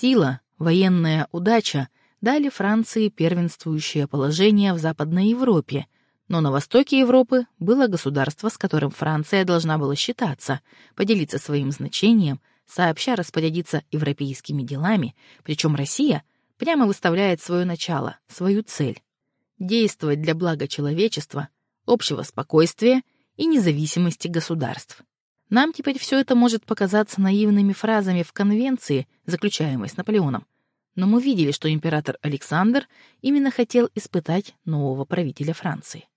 Сила, военная удача дали Франции первенствующее положение в Западной Европе, но на востоке Европы было государство, с которым Франция должна была считаться, поделиться своим значением, сообща распорядиться европейскими делами, причем Россия прямо выставляет свое начало, свою цель — действовать для блага человечества, общего спокойствия и независимости государств. Нам теперь все это может показаться наивными фразами в конвенции, заключаемой с Наполеоном, но мы видели, что император Александр именно хотел испытать нового правителя Франции.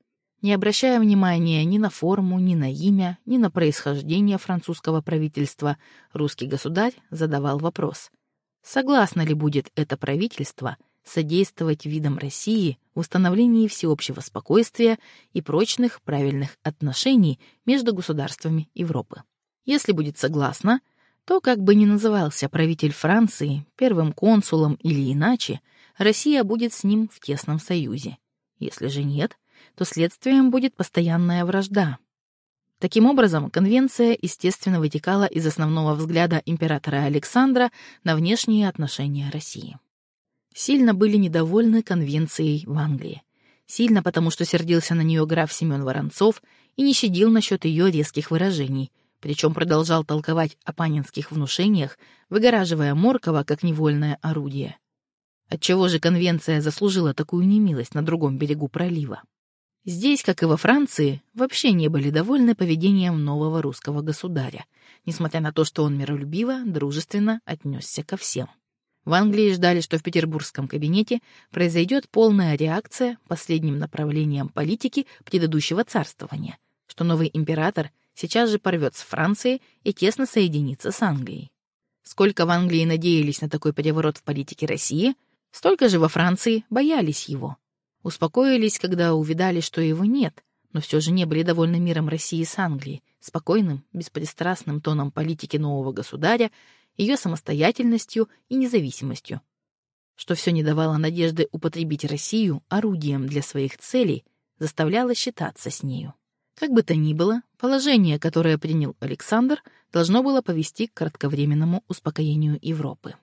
Не обращая внимания ни на форму, ни на имя, ни на происхождение французского правительства, русский государь задавал вопрос, согласно ли будет это правительство содействовать видам России в установлении всеобщего спокойствия и прочных правильных отношений между государствами Европы. Если будет согласно, то, как бы ни назывался правитель Франции, первым консулом или иначе, Россия будет с ним в тесном союзе. Если же нет, то следствием будет постоянная вражда. Таким образом, конвенция, естественно, вытекала из основного взгляда императора Александра на внешние отношения России. Сильно были недовольны конвенцией в Англии. Сильно потому, что сердился на нее граф Семен Воронцов и не щадил насчет ее резких выражений — причем продолжал толковать о панинских внушениях, выгораживая Моркова как невольное орудие. Отчего же конвенция заслужила такую немилость на другом берегу пролива? Здесь, как и во Франции, вообще не были довольны поведением нового русского государя, несмотря на то, что он миролюбиво, дружественно отнесся ко всем. В Англии ждали, что в петербургском кабинете произойдет полная реакция последним направлением политики предыдущего царствования, что новый император — сейчас же порвет с Францией и тесно соединится с Англией. Сколько в Англии надеялись на такой переворот в политике России, столько же во Франции боялись его. Успокоились, когда увидали, что его нет, но все же не были довольны миром России с Англией, спокойным, беспристрастным тоном политики нового государя, ее самостоятельностью и независимостью, что все не давало надежды употребить Россию орудием для своих целей, заставляло считаться с нею. Как бы то ни было, положение, которое принял Александр, должно было повести к кратковременному успокоению Европы.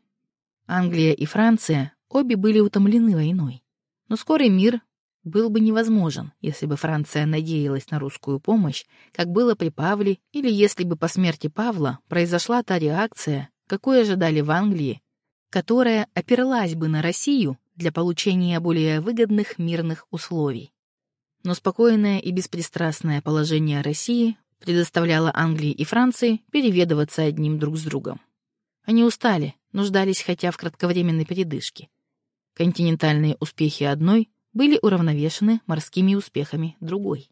Англия и Франция обе были утомлены войной, но скорый мир был бы невозможен, если бы Франция надеялась на русскую помощь, как было при Павле, или если бы по смерти Павла произошла та реакция, какую ожидали в Англии, которая оперлась бы на Россию для получения более выгодных мирных условий но спокойное и беспристрастное положение России предоставляло Англии и Франции переведываться одним друг с другом. Они устали, нуждались хотя в кратковременной передышке. Континентальные успехи одной были уравновешены морскими успехами другой.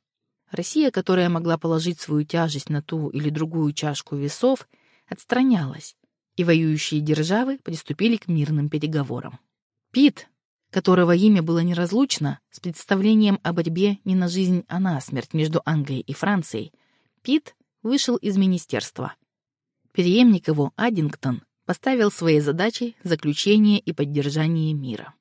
Россия, которая могла положить свою тяжесть на ту или другую чашку весов, отстранялась, и воюющие державы приступили к мирным переговорам. Пит, которого имя было неразлучно с представлением о борьбе не на жизнь, а на смерть между Англией и Францией, Пит вышел из министерства. Переемник его, Аддингтон, поставил своей задачей заключение и поддержание мира.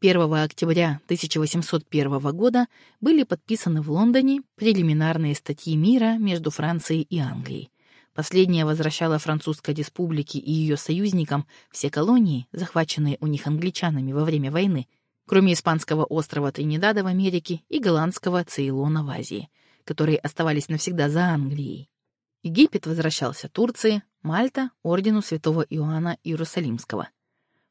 1 октября 1801 года были подписаны в Лондоне прелиминарные статьи мира между Францией и Англией, Последняя возвращала Французской республике и ее союзникам все колонии, захваченные у них англичанами во время войны, кроме испанского острова Тринидада в Америке и голландского Цейлона в Азии, которые оставались навсегда за Англией. Египет возвращался Турции, Мальта — ордену святого Иоанна Иерусалимского.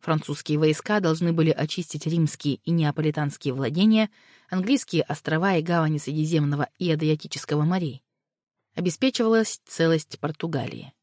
Французские войска должны были очистить римские и неаполитанские владения, английские острова и гавани Средиземного и Адриатического морей обеспечивалась целость Португалии.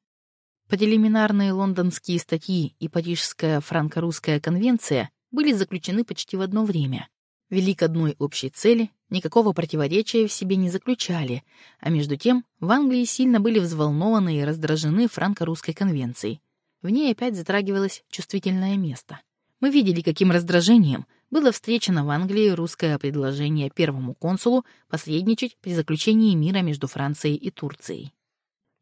Прелиминарные лондонские статьи и Парижская франко-русская конвенция были заключены почти в одно время. Вели к одной общей цели, никакого противоречия в себе не заключали, а между тем в Англии сильно были взволнованы и раздражены франко-русской конвенцией. В ней опять затрагивалось чувствительное место. Мы видели, каким раздражением было встречено в Англии русское предложение первому консулу посредничать при заключении мира между Францией и Турцией.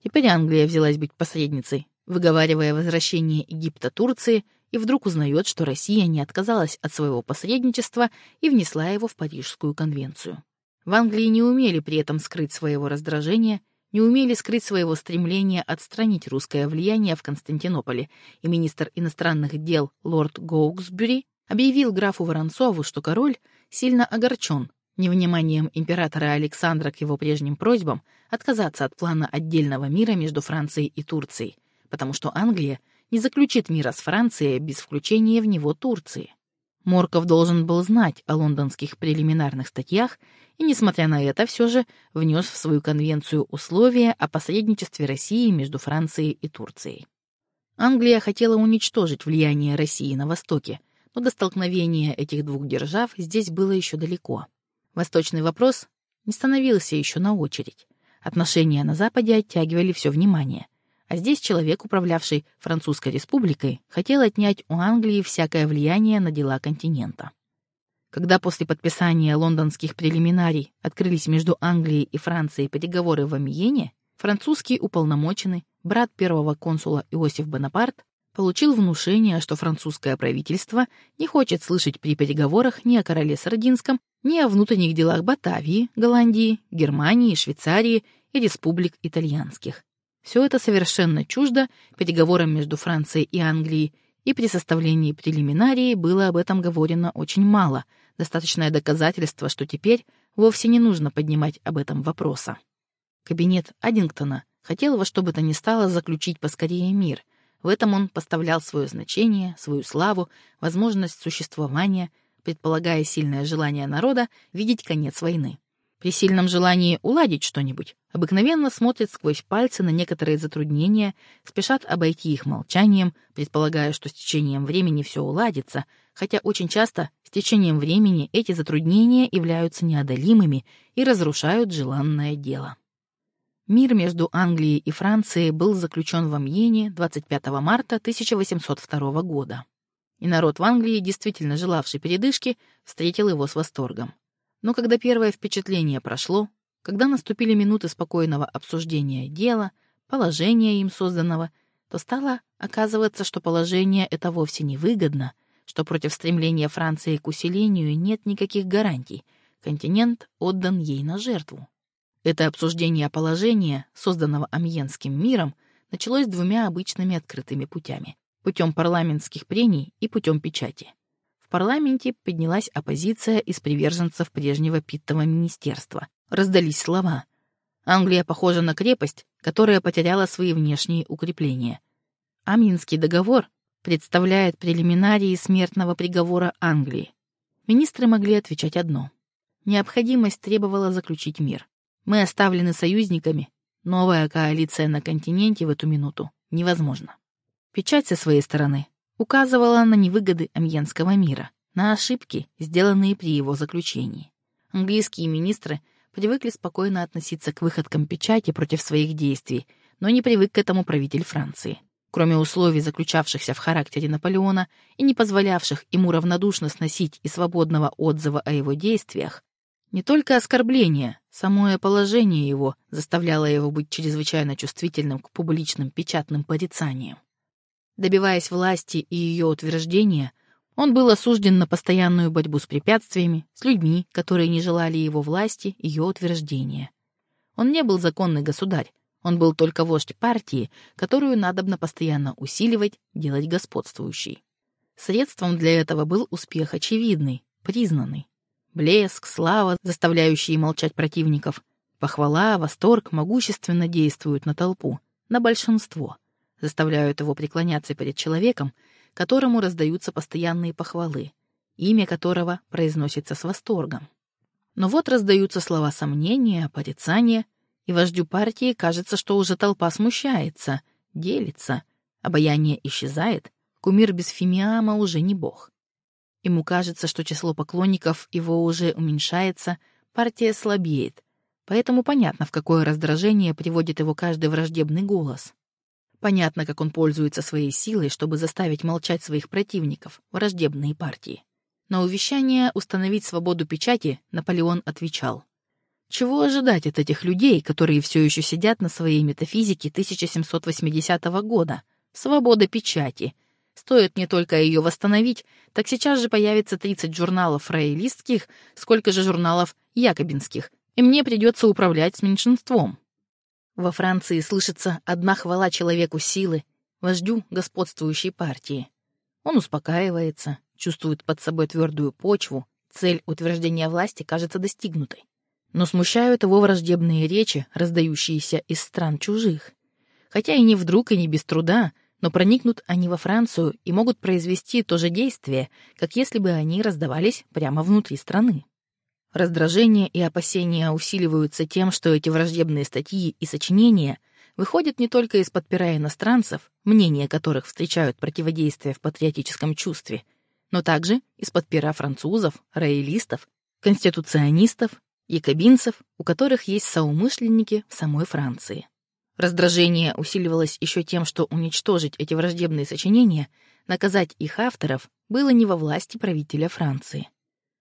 Теперь Англия взялась быть посредницей, выговаривая возвращение Египта Турции, и вдруг узнает, что Россия не отказалась от своего посредничества и внесла его в Парижскую конвенцию. В Англии не умели при этом скрыть своего раздражения, не умели скрыть своего стремления отстранить русское влияние в Константинополе, и министр иностранных дел лорд Гоуксбюри объявил графу Воронцову, что король сильно огорчен невниманием императора Александра к его прежним просьбам отказаться от плана отдельного мира между Францией и Турцией, потому что Англия не заключит мира с Францией без включения в него Турции. Морков должен был знать о лондонских прелиминарных статьях и, несмотря на это, все же внес в свою конвенцию условия о посредничестве России между Францией и Турцией. Англия хотела уничтожить влияние России на Востоке, но до столкновения этих двух держав здесь было еще далеко. Восточный вопрос не становился еще на очередь. Отношения на Западе оттягивали все внимание. А здесь человек, управлявший Французской республикой, хотел отнять у Англии всякое влияние на дела континента. Когда после подписания лондонских прелиминарий открылись между Англией и Францией переговоры в Амьене, французский уполномоченный, брат первого консула Иосиф Бонапарт, получил внушение, что французское правительство не хочет слышать при переговорах ни о короле Сардинском, ни о внутренних делах Батавии, Голландии, Германии, Швейцарии и республик итальянских. Все это совершенно чуждо переговорам между Францией и Англией, и при составлении прелиминарии было об этом говорено очень мало, достаточное доказательство, что теперь вовсе не нужно поднимать об этом вопроса. Кабинет Аддингтона хотел во что бы то ни стало заключить поскорее мир — в этом он поставлял свое значение, свою славу, возможность существования, предполагая сильное желание народа видеть конец войны. При сильном желании уладить что-нибудь, обыкновенно смотрят сквозь пальцы на некоторые затруднения, спешат обойти их молчанием, предполагая, что с течением времени все уладится, хотя очень часто с течением времени эти затруднения являются неодолимыми и разрушают желанное дело. Мир между Англией и Францией был заключен в Амьене 25 марта 1802 года. И народ в Англии, действительно желавший передышки, встретил его с восторгом. Но когда первое впечатление прошло, когда наступили минуты спокойного обсуждения дела, положения им созданного, то стало оказываться, что положение это вовсе не выгодно, что против стремления Франции к усилению нет никаких гарантий, континент отдан ей на жертву. Это обсуждение положения, созданного Амьенским миром, началось двумя обычными открытыми путями — путем парламентских прений и путем печати. В парламенте поднялась оппозиция из приверженцев прежнего Питтова министерства. Раздались слова. Англия похожа на крепость, которая потеряла свои внешние укрепления. Аминский договор представляет прелиминарии смертного приговора Англии. Министры могли отвечать одно. Необходимость требовала заключить мир. Мы оставлены союзниками. Новая коалиция на континенте в эту минуту невозможна. Печать со своей стороны указывала на невыгоды амьенского мира, на ошибки, сделанные при его заключении. Английские министры привыкли спокойно относиться к выходкам печати против своих действий, но не привык к этому правитель Франции. Кроме условий, заключавшихся в характере Наполеона и не позволявших ему равнодушно сносить и свободного отзыва о его действиях, не только оскорбление, самое положение его заставляло его быть чрезвычайно чувствительным к публичным печатным порицаниям. Добиваясь власти и ее утверждения, он был осужден на постоянную борьбу с препятствиями, с людьми, которые не желали его власти, ее утверждения. Он не был законный государь, он был только вождь партии, которую надобно постоянно усиливать, делать господствующей. Средством для этого был успех очевидный, признанный. Блеск, слава, заставляющие молчать противников. Похвала, восторг могущественно действуют на толпу, на большинство. Заставляют его преклоняться перед человеком, которому раздаются постоянные похвалы, имя которого произносится с восторгом. Но вот раздаются слова сомнения, порицания, и вождю партии кажется, что уже толпа смущается, делится, обаяние исчезает, кумир без фимиама уже не бог. Ему кажется, что число поклонников его уже уменьшается, партия слабеет. Поэтому понятно, в какое раздражение приводит его каждый враждебный голос. Понятно, как он пользуется своей силой, чтобы заставить молчать своих противников, враждебные партии. На увещание установить свободу печати Наполеон отвечал. Чего ожидать от этих людей, которые все еще сидят на своей метафизике 1780 года? Свобода печати — Стоит мне только ее восстановить, так сейчас же появится 30 журналов роялистских, сколько же журналов якобинских, и мне придется управлять с меньшинством. Во Франции слышится одна хвала человеку силы, вождю господствующей партии. Он успокаивается, чувствует под собой твердую почву, цель утверждения власти кажется достигнутой. Но смущают его враждебные речи, раздающиеся из стран чужих. Хотя и не вдруг, и не без труда, но проникнут они во Францию и могут произвести то же действие, как если бы они раздавались прямо внутри страны. Раздражение и опасения усиливаются тем, что эти враждебные статьи и сочинения выходят не только из-под пера иностранцев, мнения которых встречают противодействие в патриотическом чувстве, но также из-под пера французов, роялистов, конституционистов, якобинцев, у которых есть соумышленники в самой Франции. Раздражение усиливалось еще тем, что уничтожить эти враждебные сочинения, наказать их авторов, было не во власти правителя Франции.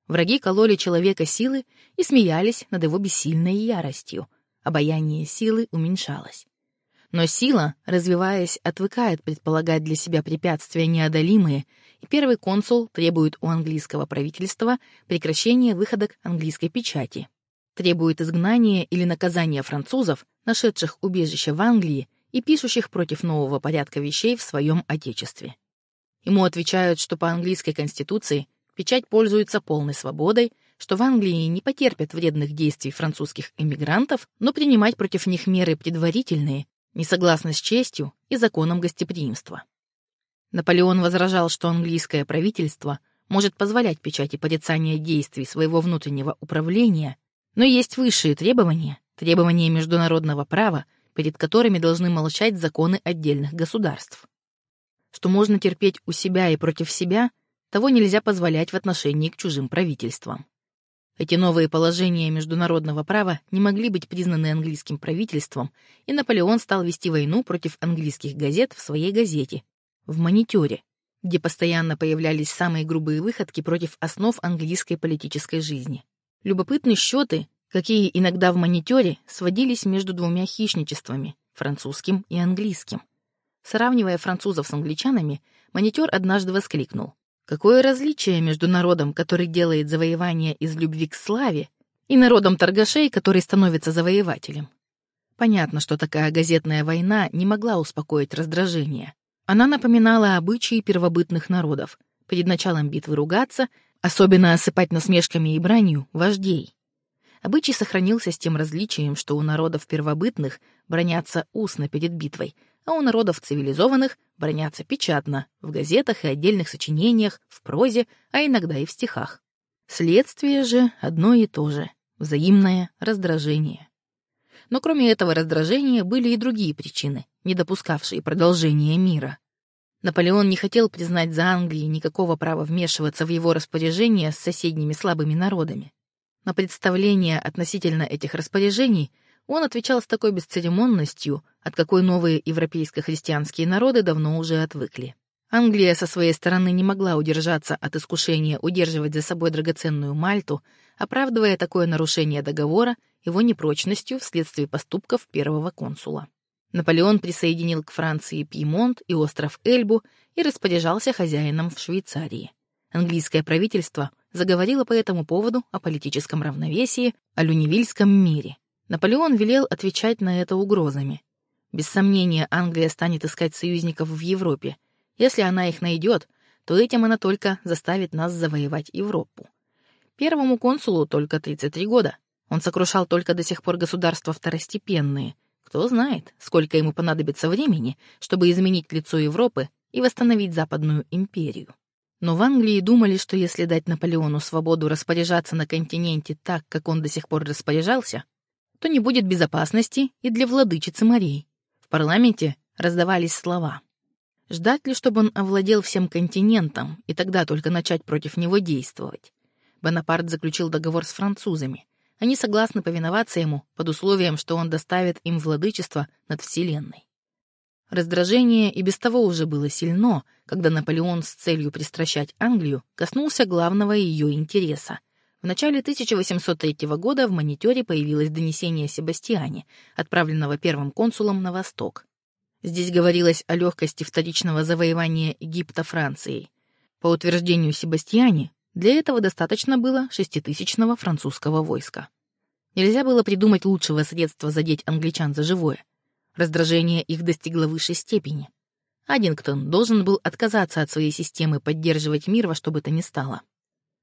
Враги кололи человека силы и смеялись над его бессильной яростью. Обаяние силы уменьшалось. Но сила, развиваясь, отвыкает предполагать для себя препятствия неодолимые, и первый консул требует у английского правительства прекращения выходок английской печати, требует изгнания или наказания французов, нашедших убежище в Англии и пишущих против нового порядка вещей в своем отечестве. Ему отвечают, что по английской конституции печать пользуется полной свободой, что в Англии не потерпят вредных действий французских иммигрантов, но принимать против них меры предварительные, не согласно с честью и законом гостеприимства. Наполеон возражал, что английское правительство может позволять печати порицания действий своего внутреннего управления, но есть высшие требования, требования международного права, перед которыми должны молчать законы отдельных государств. Что можно терпеть у себя и против себя – того нельзя позволять в отношении к чужим правительствам. Эти новые положения международного права не могли быть признаны английским правительством, и Наполеон стал вести войну против английских газет в своей газете, в «Мониторе», где постоянно появлялись самые грубые выходки против основ английской политической жизни. Любопытны счеты, какие иногда в «Мониторе» сводились между двумя хищничествами — французским и английским. Сравнивая французов с англичанами, «Монитор» однажды воскликнул. Какое различие между народом, который делает завоевание из любви к славе, и народом торгашей, который становится завоевателем? Понятно, что такая газетная война не могла успокоить раздражение. Она напоминала обычаи первобытных народов, перед началом битвы ругаться, особенно осыпать насмешками и бранью вождей. Обычай сохранился с тем различием, что у народов первобытных бронятся устно перед битвой, а у народов цивилизованных бронятся печатно, в газетах и отдельных сочинениях, в прозе, а иногда и в стихах. Следствие же одно и то же — взаимное раздражение. Но кроме этого раздражения были и другие причины, не допускавшие продолжения мира. Наполеон не хотел признать за Англией никакого права вмешиваться в его распоряжения с соседними слабыми народами. На представление относительно этих распоряжений — он отвечал с такой бесцеремонностью, от какой новые европейско-христианские народы давно уже отвыкли. Англия со своей стороны не могла удержаться от искушения удерживать за собой драгоценную Мальту, оправдывая такое нарушение договора его непрочностью вследствие поступков первого консула. Наполеон присоединил к Франции Пьемонт и остров Эльбу и распоряжался хозяином в Швейцарии. Английское правительство заговорило по этому поводу о политическом равновесии, о люневильском мире. Наполеон велел отвечать на это угрозами. Без сомнения, Англия станет искать союзников в Европе. Если она их найдет, то этим она только заставит нас завоевать Европу. Первому консулу только 33 года. Он сокрушал только до сих пор государства второстепенные. Кто знает, сколько ему понадобится времени, чтобы изменить лицо Европы и восстановить Западную империю. Но в Англии думали, что если дать Наполеону свободу распоряжаться на континенте так, как он до сих пор распоряжался, то не будет безопасности и для владычицы морей. В парламенте раздавались слова. Ждать ли, чтобы он овладел всем континентом и тогда только начать против него действовать? Бонапарт заключил договор с французами. Они согласны повиноваться ему под условием, что он доставит им владычество над Вселенной. Раздражение и без того уже было сильно, когда Наполеон с целью пристращать Англию коснулся главного ее интереса в начале 1803 года в мониторе появилось донесение о Себастьяне, отправленного первым консулом на восток. Здесь говорилось о легкости вторичного завоевания Египта Францией. По утверждению Себастьяне, для этого достаточно было шеститысячного французского войска. Нельзя было придумать лучшего средства задеть англичан за живое. Раздражение их достигло высшей степени. Аддингтон должен был отказаться от своей системы поддерживать мир во что бы то ни стало.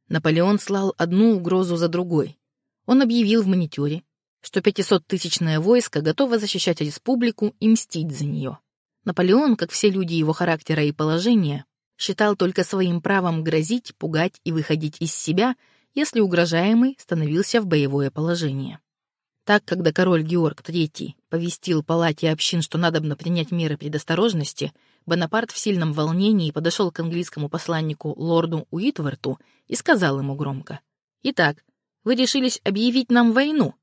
Наполеон слал одну угрозу за другой. Он объявил в мониторе, что 500-тысячное войско готово защищать республику и мстить за нее. Наполеон, как все люди его характера и положения, считал только своим правом грозить, пугать и выходить из себя, если угрожаемый становился в боевое положение. Так, когда король Георг III повестил палате общин, что надобно принять меры предосторожности, Бонапарт в сильном волнении подошел к английскому посланнику лорду Уитворту и сказал ему громко. «Итак, вы решились объявить нам войну.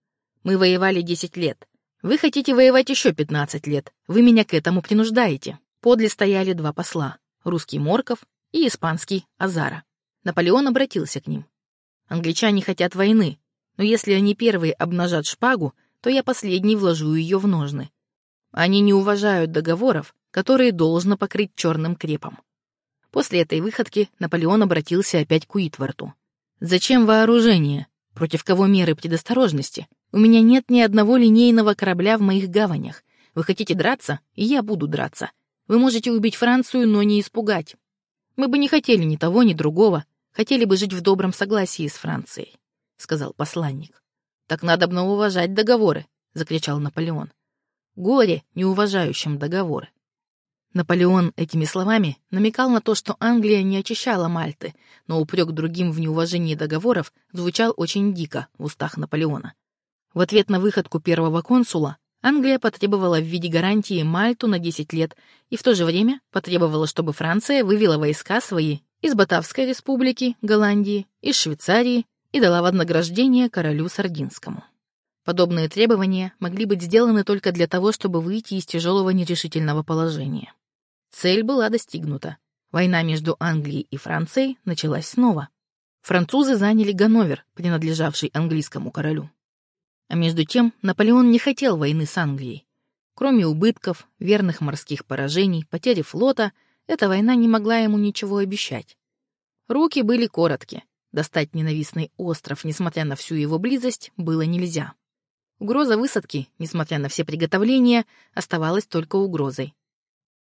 Мы воевали 10 лет. Вы хотите воевать еще 15 лет. Вы меня к этому принуждаете». Подле стояли два посла — русский Морков и испанский Азара. Наполеон обратился к ним. «Англичане хотят войны, но если они первые обнажат шпагу, то я последний вложу ее в ножны. Они не уважают договоров, которые должно покрыть черным крепом. После этой выходки Наполеон обратился опять к Уитворту. «Зачем вооружение? Против кого меры предосторожности? У меня нет ни одного линейного корабля в моих гаванях. Вы хотите драться, и я буду драться. Вы можете убить Францию, но не испугать. Мы бы не хотели ни того, ни другого, хотели бы жить в добром согласии с Францией сказал посланник. Так надо бы уважать договоры, закричал Наполеон. Горе неуважающим договоры. Наполеон этими словами намекал на то, что Англия не очищала Мальты, но упрек другим в неуважении договоров звучал очень дико в устах Наполеона. В ответ на выходку первого консула Англия потребовала в виде гарантии Мальту на 10 лет и в то же время потребовала, чтобы Франция вывела войска свои из Батавской республики, Голландии, из Швейцарии и дала вознаграждение королю Сардинскому. Подобные требования могли быть сделаны только для того, чтобы выйти из тяжелого нерешительного положения. Цель была достигнута. Война между Англией и Францией началась снова. Французы заняли Ганновер, принадлежавший английскому королю. А между тем Наполеон не хотел войны с Англией. Кроме убытков, верных морских поражений, потери флота, эта война не могла ему ничего обещать. Руки были короткие. Достать ненавистный остров, несмотря на всю его близость, было нельзя. Угроза высадки, несмотря на все приготовления, оставалась только угрозой.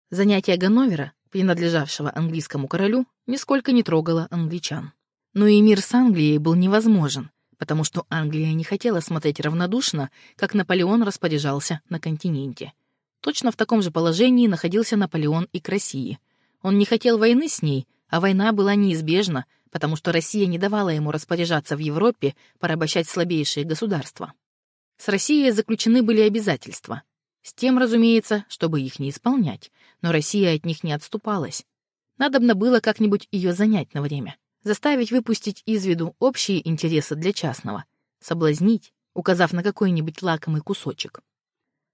Занятие Ганновера, принадлежавшего английскому королю, нисколько не трогало англичан. Но и мир с Англией был невозможен, потому что Англия не хотела смотреть равнодушно, как Наполеон распоряжался на континенте. Точно в таком же положении находился Наполеон и к России. Он не хотел войны с ней, а война была неизбежна, потому что Россия не давала ему распоряжаться в Европе, порабощать слабейшие государства. С Россией заключены были обязательства. С тем, разумеется, чтобы их не исполнять, но Россия от них не отступалась. Надобно было как-нибудь ее занять на время, заставить выпустить из виду общие интересы для частного, соблазнить, указав на какой-нибудь лакомый кусочек.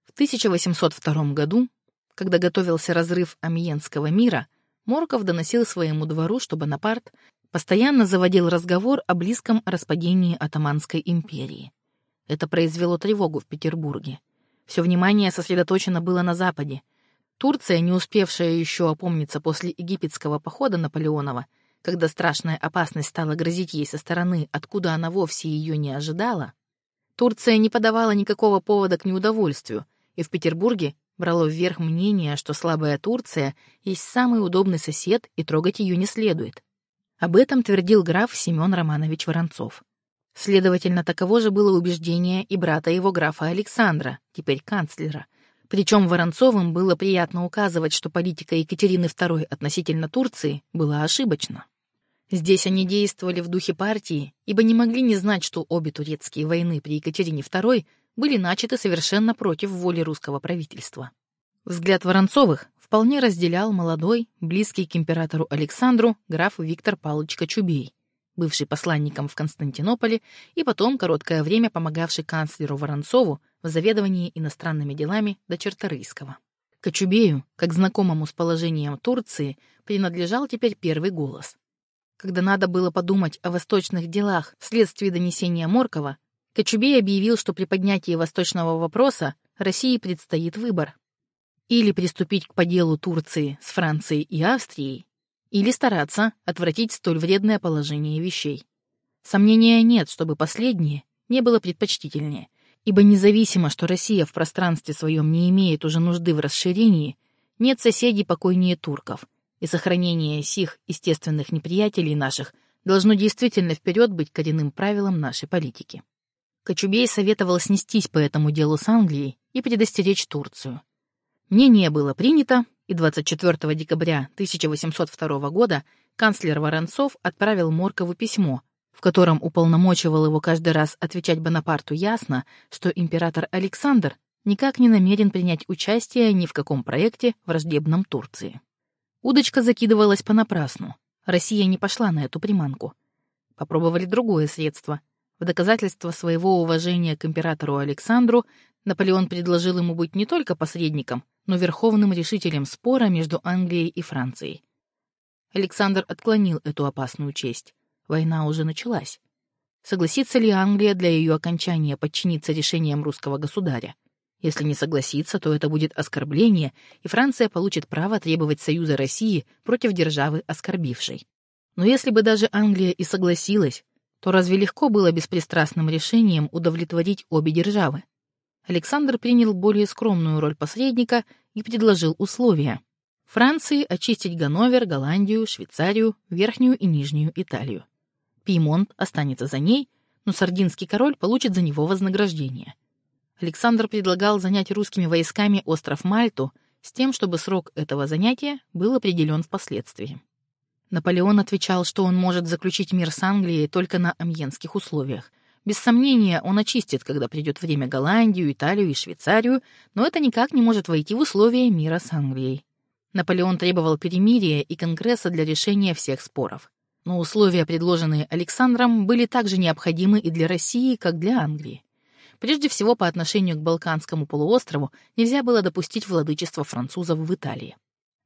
В 1802 году, когда готовился разрыв Амьенского мира, Морков доносил своему двору, что Бонапарт постоянно заводил разговор о близком распадении Атаманской империи. Это произвело тревогу в Петербурге. Все внимание сосредоточено было на Западе. Турция, не успевшая еще опомниться после египетского похода Наполеонова, когда страшная опасность стала грозить ей со стороны, откуда она вовсе ее не ожидала, Турция не подавала никакого повода к неудовольствию, и в Петербурге брало вверх мнение, что слабая Турция есть самый удобный сосед и трогать ее не следует. Об этом твердил граф Семен Романович Воронцов. Следовательно, таково же было убеждение и брата его графа Александра, теперь канцлера. Причем Воронцовым было приятно указывать, что политика Екатерины II относительно Турции была ошибочна. Здесь они действовали в духе партии, ибо не могли не знать, что обе турецкие войны при Екатерине II были начаты совершенно против воли русского правительства. Взгляд Воронцовых вполне разделял молодой, близкий к императору Александру граф Виктор Павлович Кочубей, бывший посланником в Константинополе и потом короткое время помогавший канцлеру Воронцову в заведовании иностранными делами до Черторийского. Кочубею, как знакомому с положением Турции, принадлежал теперь первый голос. Когда надо было подумать о восточных делах вследствие донесения Моркова, Кочубей объявил, что при поднятии восточного вопроса России предстоит выбор или приступить к поделу Турции с Францией и Австрией, или стараться отвратить столь вредное положение вещей. Сомнения нет, чтобы последние, не было предпочтительнее, ибо независимо, что Россия в пространстве своем не имеет уже нужды в расширении, нет соседей покойнее турков, и сохранение сих естественных неприятелей наших должно действительно вперед быть коренным правилом нашей политики. Кочубей советовал снестись по этому делу с Англией и предостеречь Турцию. Мнение было принято, и 24 декабря 1802 года канцлер Воронцов отправил Моркову письмо, в котором уполномочивал его каждый раз отвечать Бонапарту ясно, что император Александр никак не намерен принять участие ни в каком проекте, враждебном Турции. Удочка закидывалась понапрасну. Россия не пошла на эту приманку. Попробовали другое средство. В доказательство своего уважения к императору Александру Наполеон предложил ему быть не только посредником, но верховным решителем спора между Англией и Францией. Александр отклонил эту опасную честь. Война уже началась. Согласится ли Англия для ее окончания подчиниться решениям русского государя? Если не согласится, то это будет оскорбление, и Франция получит право требовать союза России против державы оскорбившей. Но если бы даже Англия и согласилась, то разве легко было беспристрастным решением удовлетворить обе державы? Александр принял более скромную роль посредника и предложил условия. Франции очистить Ганновер, Голландию, Швейцарию, Верхнюю и Нижнюю Италию. Пьемонт останется за ней, но сардинский король получит за него вознаграждение. Александр предлагал занять русскими войсками остров Мальту с тем, чтобы срок этого занятия был определен впоследствии. Наполеон отвечал, что он может заключить мир с Англией только на амьенских условиях, без сомнения, он очистит, когда придет время Голландию, Италию и Швейцарию, но это никак не может войти в условия мира с Англией. Наполеон требовал перемирия и Конгресса для решения всех споров. Но условия, предложенные Александром, были также необходимы и для России, как для Англии. Прежде всего, по отношению к Балканскому полуострову нельзя было допустить владычество французов в Италии.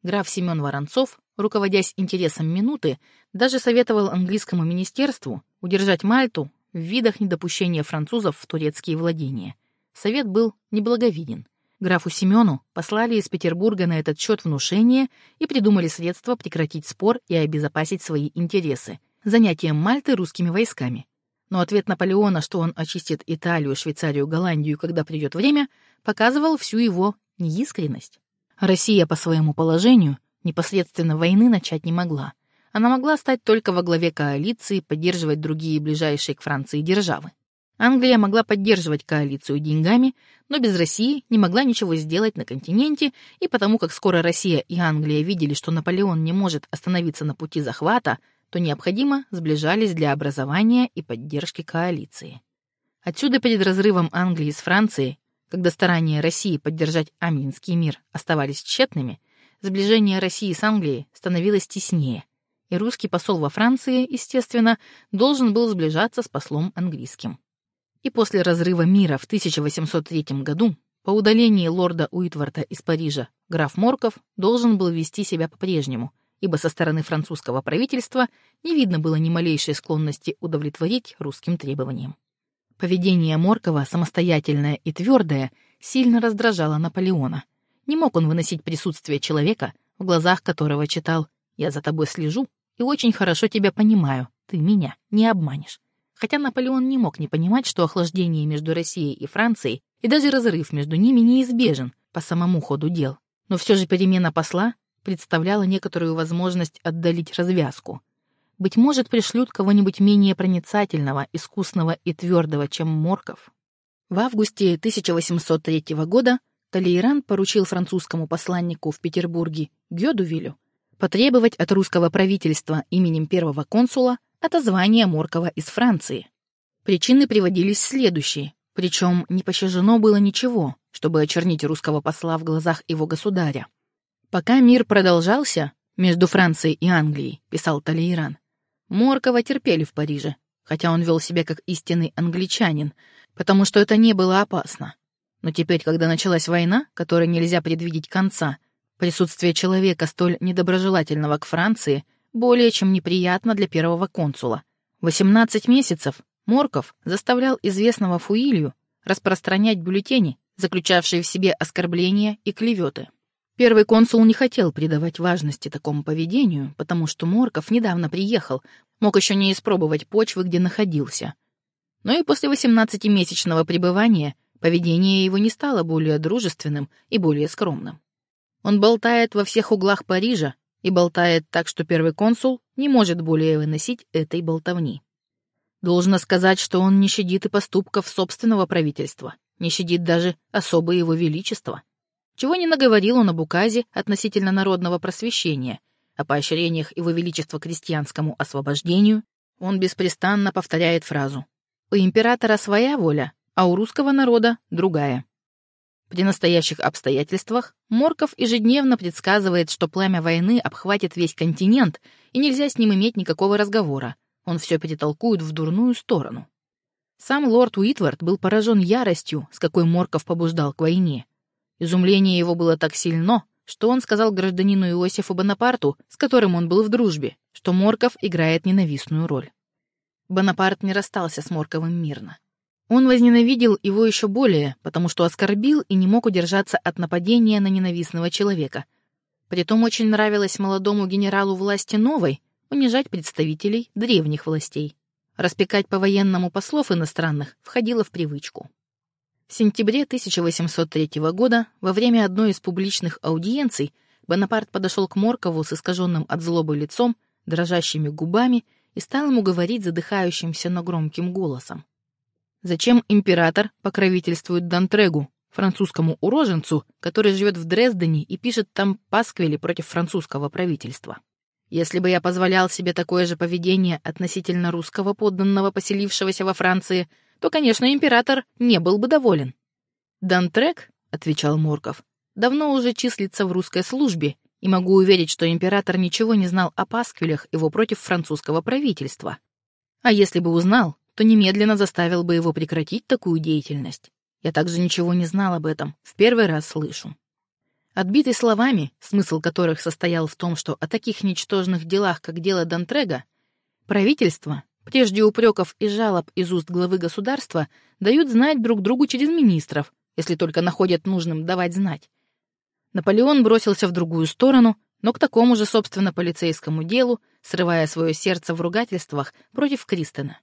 Граф Семен Воронцов, руководясь интересом минуты, даже советовал английскому министерству удержать Мальту, в видах недопущения французов в турецкие владения. Совет был неблаговиден. Графу Семену послали из Петербурга на этот счет внушение и придумали средства прекратить спор и обезопасить свои интересы занятием Мальты русскими войсками. Но ответ Наполеона, что он очистит Италию, Швейцарию, Голландию, когда придет время, показывал всю его неискренность. Россия по своему положению непосредственно войны начать не могла. Она могла стать только во главе коалиции, поддерживать другие ближайшие к Франции державы. Англия могла поддерживать коалицию деньгами, но без России не могла ничего сделать на континенте, и потому как скоро Россия и Англия видели, что Наполеон не может остановиться на пути захвата, то необходимо сближались для образования и поддержки коалиции. Отсюда перед разрывом Англии с Францией, когда старания России поддержать Аминский мир оставались тщетными, сближение России с Англией становилось теснее, и русский посол во Франции, естественно, должен был сближаться с послом английским. И после разрыва мира в 1803 году, по удалении лорда Уитворта из Парижа, граф Морков должен был вести себя по-прежнему, ибо со стороны французского правительства не видно было ни малейшей склонности удовлетворить русским требованиям. Поведение Моркова, самостоятельное и твердое, сильно раздражало Наполеона. Не мог он выносить присутствие человека, в глазах которого читал «Я за тобой слежу, и очень хорошо тебя понимаю. Ты меня не обманешь. Хотя Наполеон не мог не понимать, что охлаждение между Россией и Францией и даже разрыв между ними неизбежен по самому ходу дел. Но все же перемена посла представляла некоторую возможность отдалить развязку. Быть может, пришлют кого-нибудь менее проницательного, искусного и твердого, чем Морков. В августе 1803 года Талейран поручил французскому посланнику в Петербурге Гёдувилю потребовать от русского правительства именем первого консула отозвания Моркова из Франции. Причины приводились следующие, причем не пощажено было ничего, чтобы очернить русского посла в глазах его государя. Пока мир продолжался между Францией и Англией, писал Талейран, Моркова терпели в Париже, хотя он вел себя как истинный англичанин, потому что это не было опасно. Но теперь, когда началась война, которой нельзя предвидеть конца, Присутствие человека, столь недоброжелательного к Франции, более чем неприятно для первого консула. 18 месяцев Морков заставлял известного Фуилью распространять бюллетени, заключавшие в себе оскорбления и клеветы. Первый консул не хотел придавать важности такому поведению, потому что Морков недавно приехал, мог еще не испробовать почвы, где находился. Но и после 18-месячного пребывания поведение его не стало более дружественным и более скромным. Он болтает во всех углах Парижа и болтает так, что первый консул не может более выносить этой болтовни. Должно сказать, что он не щадит и поступков собственного правительства, не щадит даже особо его величества. Чего не наговорил он об указе относительно народного просвещения, о поощрениях его величества крестьянскому освобождению, он беспрестанно повторяет фразу «У императора своя воля, а у русского народа другая». При настоящих обстоятельствах Морков ежедневно предсказывает, что пламя войны обхватит весь континент, и нельзя с ним иметь никакого разговора. Он все перетолкует в дурную сторону. Сам лорд Уитвард был поражен яростью, с какой Морков побуждал к войне. Изумление его было так сильно, что он сказал гражданину Иосифу Бонапарту, с которым он был в дружбе, что Морков играет ненавистную роль. Бонапарт не расстался с Морковым мирно. Он возненавидел его еще более, потому что оскорбил и не мог удержаться от нападения на ненавистного человека. Притом очень нравилось молодому генералу власти новой унижать представителей древних властей. Распекать по-военному послов иностранных входило в привычку. В сентябре 1803 года, во время одной из публичных аудиенций, Бонапарт подошел к Моркову с искаженным от злобы лицом, дрожащими губами и стал ему говорить задыхающимся, но громким голосом. Зачем император покровительствует Дантрегу, французскому уроженцу, который живет в Дрездене и пишет там пасквили против французского правительства? Если бы я позволял себе такое же поведение относительно русского подданного, поселившегося во Франции, то, конечно, император не был бы доволен. «Дантрек», — отвечал Морков, — «давно уже числится в русской службе, и могу уверить, что император ничего не знал о пасквилях его против французского правительства. А если бы узнал, то немедленно заставил бы его прекратить такую деятельность. Я также ничего не знал об этом, в первый раз слышу. Отбитый словами, смысл которых состоял в том, что о таких ничтожных делах, как дело Дантрега, правительство, Прежде упреков и жалоб из уст главы государства дают знать друг другу через министров, если только находят нужным давать знать. Наполеон бросился в другую сторону, но к такому же, собственно, полицейскому делу, срывая свое сердце в ругательствах против Кристена.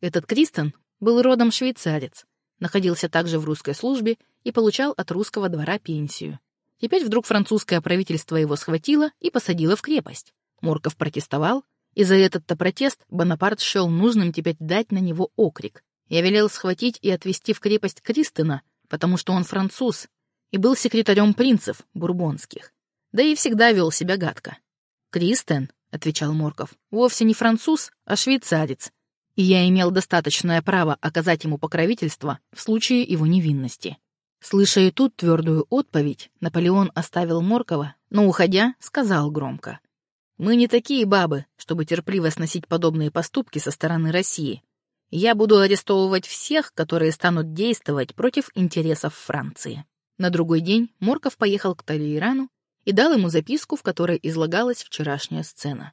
Этот Кристен был родом швейцарец, находился также в русской службе и получал от русского двора пенсию. Теперь вдруг французское правительство его схватило и посадило в крепость. Морков протестовал, и за этот-то протест Бонапарт счел нужным теперь дать на него окрик. Я велел схватить и отвезти в крепость Кристина, потому что он француз и был секретарем принцев бурбонских. Да и всегда вел себя гадко. «Кристен», — отвечал Морков, — «вовсе не француз, а швейцарец, и я имел достаточное право оказать ему покровительство в случае его невинности». Слыша и тут твердую отповедь, Наполеон оставил Моркова, но, уходя, сказал громко — мы не такие бабы, чтобы терпеливо сносить подобные поступки со стороны России. Я буду арестовывать всех, которые станут действовать против интересов Франции. На другой день Морков поехал к Талейрану и дал ему записку, в которой излагалась вчерашняя сцена.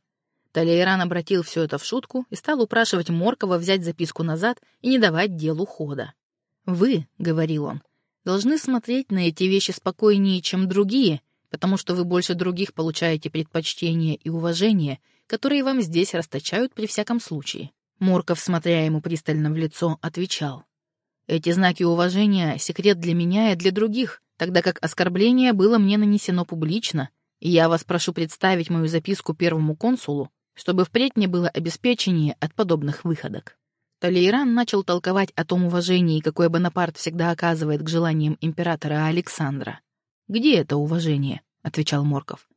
Талейран обратил все это в шутку и стал упрашивать Моркова взять записку назад и не давать делу хода. «Вы», — говорил он, — «должны смотреть на эти вещи спокойнее, чем другие, потому что вы больше других получаете предпочтение и уважение, которые вам здесь расточают при всяком случае». Морков, смотря ему пристально в лицо, отвечал. «Эти знаки уважения — секрет для меня и для других, тогда как оскорбление было мне нанесено публично, и я вас прошу представить мою записку первому консулу, чтобы впредь мне было обеспечение от подобных выходок». Талейран начал толковать о том уважении, какое Бонапарт всегда оказывает к желаниям императора Александра. «Где это уважение?» — отвечал Морков.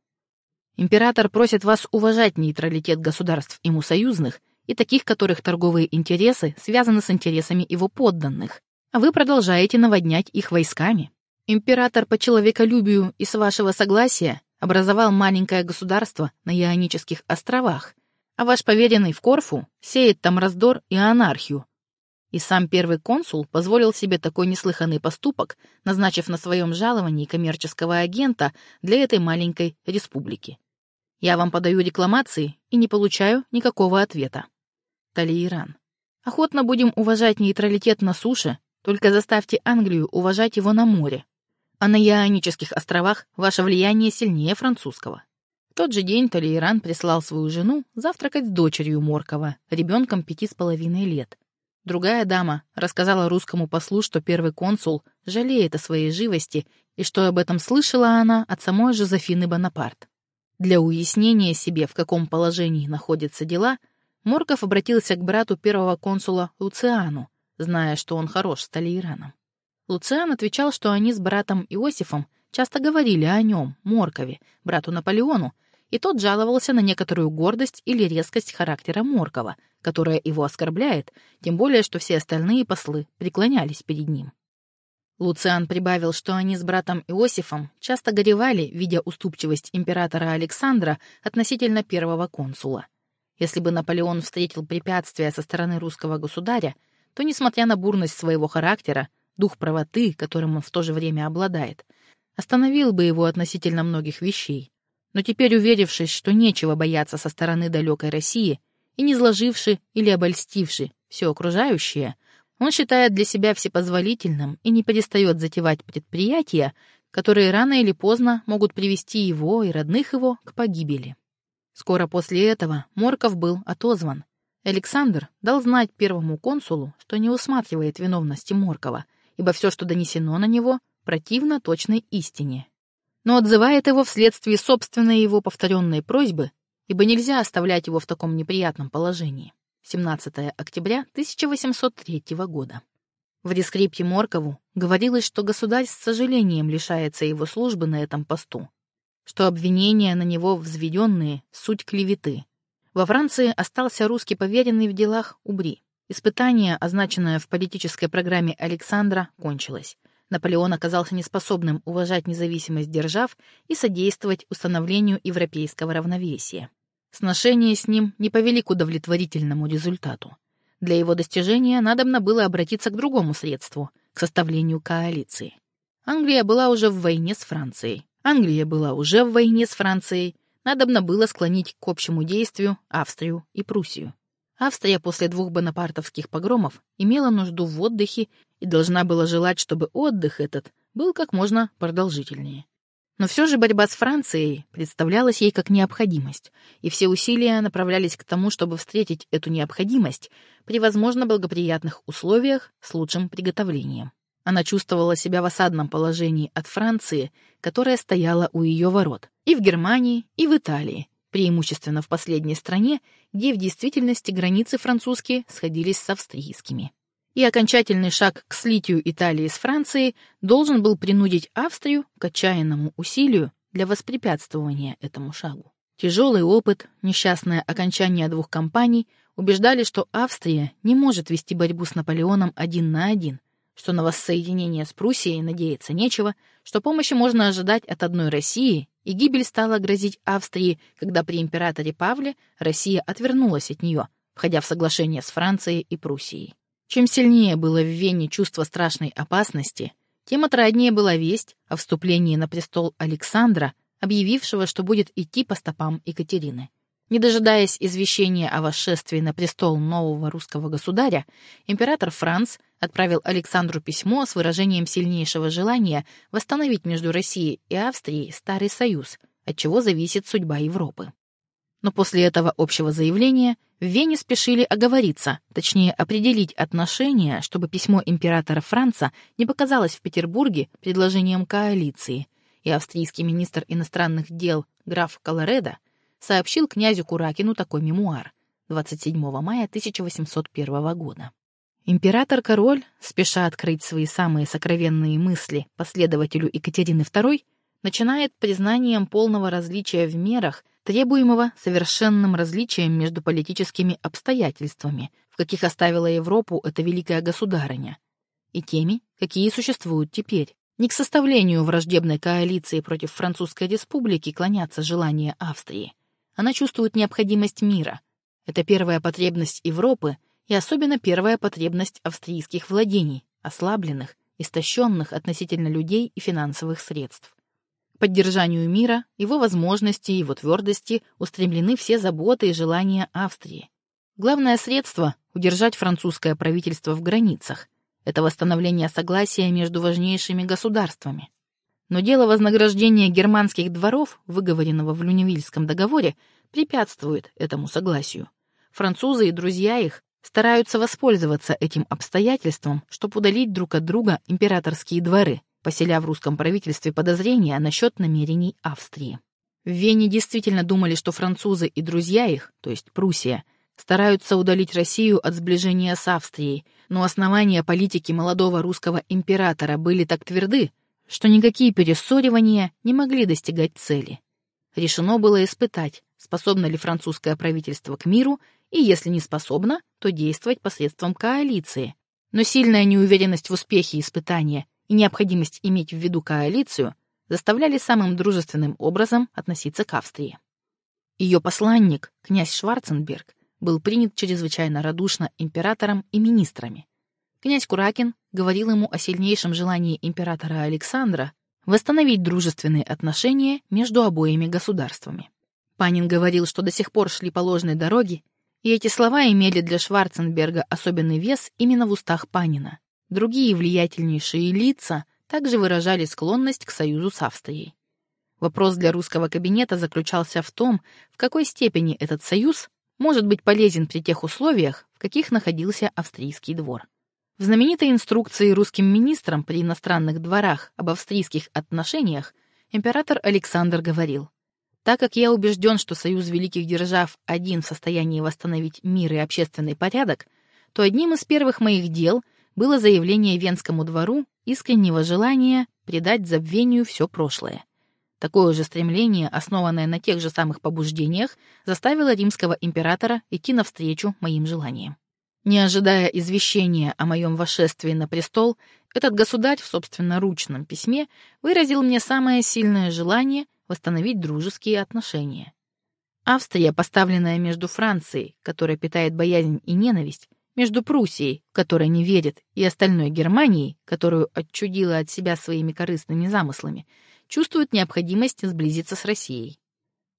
«Император просит вас уважать нейтралитет государств ему союзных и таких, которых торговые интересы связаны с интересами его подданных, а вы продолжаете наводнять их войсками. Император по человеколюбию и с вашего согласия образовал маленькое государство на Ионических островах, а ваш поверенный в Корфу сеет там раздор и анархию, и сам первый консул позволил себе такой неслыханный поступок, назначив на своем жаловании коммерческого агента для этой маленькой республики. Я вам подаю рекламации и не получаю никакого ответа. Талииран. Охотно будем уважать нейтралитет на суше, только заставьте Англию уважать его на море. А на Ионических островах ваше влияние сильнее французского. В тот же день Толейран прислал свою жену завтракать с дочерью Моркова, ребенком пяти с половиной лет, Другая дама рассказала русскому послу, что первый консул жалеет о своей живости и что об этом слышала она от самой Жозефины Бонапарт. Для уяснения себе, в каком положении находятся дела, Морков обратился к брату первого консула Луциану, зная, что он хорош с Талейраном. Луциан отвечал, что они с братом Иосифом часто говорили о нем, Моркове, брату Наполеону, и тот жаловался на некоторую гордость или резкость характера Моркова, которая его оскорбляет, тем более, что все остальные послы преклонялись перед ним. Луциан прибавил, что они с братом Иосифом часто горевали, видя уступчивость императора Александра относительно первого консула. Если бы Наполеон встретил препятствия со стороны русского государя, то, несмотря на бурность своего характера, дух правоты, которым он в то же время обладает, остановил бы его относительно многих вещей. Но теперь, уверившись, что нечего бояться со стороны далекой России, и не изложивши или обольстивши все окружающее, он считает для себя всепозволительным и не перестает затевать предприятия, которые рано или поздно могут привести его и родных его к погибели. Скоро после этого Морков был отозван. Александр дал знать первому консулу, что не усматривает виновности Моркова, ибо все, что донесено на него, противно точной истине. Но отзывает его вследствие собственной его повторенной просьбы, ибо нельзя оставлять его в таком неприятном положении. 17 октября 1803 года. В рескрипте Моркову говорилось, что государь с сожалением лишается его службы на этом посту, что обвинения на него взведенные — суть клеветы. Во Франции остался русский поверенный в делах Убри. Испытание, означенное в политической программе Александра, кончилось. Наполеон оказался неспособным уважать независимость держав и содействовать установлению европейского равновесия. Сношения с ним не повели к удовлетворительному результату. Для его достижения надобно было обратиться к другому средству — к составлению коалиции. Англия была уже в войне с Францией. Англия была уже в войне с Францией. Надобно было склонить к общему действию Австрию и Пруссию. Австрия после двух бонапартовских погромов имела нужду в отдыхе и должна была желать, чтобы отдых этот был как можно продолжительнее. Но все же борьба с Францией представлялась ей как необходимость, и все усилия направлялись к тому, чтобы встретить эту необходимость при возможно благоприятных условиях с лучшим приготовлением. Она чувствовала себя в осадном положении от Франции, которая стояла у ее ворот, и в Германии, и в Италии, преимущественно в последней стране, где в действительности границы французские сходились с австрийскими. И окончательный шаг к слитию Италии с Францией должен был принудить Австрию к отчаянному усилию для воспрепятствования этому шагу. Тяжелый опыт, несчастное окончание двух кампаний убеждали, что Австрия не может вести борьбу с Наполеоном один на один, что на воссоединение с Пруссией надеяться нечего, что помощи можно ожидать от одной России и гибель стала грозить Австрии, когда при императоре Павле Россия отвернулась от нее, входя в соглашение с Францией и Пруссией. Чем сильнее было в Вене чувство страшной опасности, тем отраднее была весть о вступлении на престол Александра, объявившего, что будет идти по стопам Екатерины. Не дожидаясь извещения о восшествии на престол нового русского государя, император Франц отправил Александру письмо с выражением сильнейшего желания восстановить между Россией и Австрией Старый Союз, от чего зависит судьба Европы. Но после этого общего заявления в Вене спешили оговориться, точнее определить отношения, чтобы письмо императора Франца не показалось в Петербурге предложением коалиции, и австрийский министр иностранных дел граф Колоредо сообщил князю Куракину такой мемуар 27 мая 1801 года. Император-король, спеша открыть свои самые сокровенные мысли последователю Екатерины II, начинает признанием полного различия в мерах, требуемого совершенным различием между политическими обстоятельствами, в каких оставила Европу эта великая государыня, и теми, какие существуют теперь. Не к составлению враждебной коалиции против Французской республики клонятся желания Австрии, она чувствует необходимость мира. Это первая потребность Европы и особенно первая потребность австрийских владений, ослабленных, истощенных относительно людей и финансовых средств. К поддержанию мира, его возможности, его твердости устремлены все заботы и желания Австрии. Главное средство — удержать французское правительство в границах. Это восстановление согласия между важнейшими государствами. Но дело вознаграждения германских дворов, выговоренного в Люневильском договоре, препятствует этому согласию. Французы и друзья их стараются воспользоваться этим обстоятельством, чтобы удалить друг от друга императорские дворы, поселя в русском правительстве подозрения насчет намерений Австрии. В Вене действительно думали, что французы и друзья их, то есть Пруссия, стараются удалить Россию от сближения с Австрией, но основания политики молодого русского императора были так тверды, что никакие перессоривания не могли достигать цели. Решено было испытать, способно ли французское правительство к миру, и если не способно, то действовать посредством коалиции. Но сильная неуверенность в успехе испытания и необходимость иметь в виду коалицию заставляли самым дружественным образом относиться к Австрии. Ее посланник, князь Шварценберг, был принят чрезвычайно радушно императором и министрами. Князь Куракин говорил ему о сильнейшем желании императора Александра восстановить дружественные отношения между обоими государствами. Панин говорил, что до сих пор шли по ложной дороге, и эти слова имели для Шварценберга особенный вес именно в устах Панина. Другие влиятельнейшие лица также выражали склонность к союзу с Австрией. Вопрос для русского кабинета заключался в том, в какой степени этот союз может быть полезен при тех условиях, в каких находился австрийский двор. В знаменитой инструкции русским министрам при иностранных дворах об австрийских отношениях император Александр говорил, «Так как я убежден, что союз великих держав один в состоянии восстановить мир и общественный порядок, то одним из первых моих дел было заявление Венскому двору искреннего желания предать забвению все прошлое. Такое же стремление, основанное на тех же самых побуждениях, заставило римского императора идти навстречу моим желаниям. Не ожидая извещения о моем вошествии на престол, этот государь в собственноручном письме выразил мне самое сильное желание восстановить дружеские отношения. Австрия, поставленная между Францией, которая питает боязнь и ненависть, между Пруссией, которая не верит, и остальной Германией, которую отчудила от себя своими корыстными замыслами, чувствует необходимость сблизиться с Россией.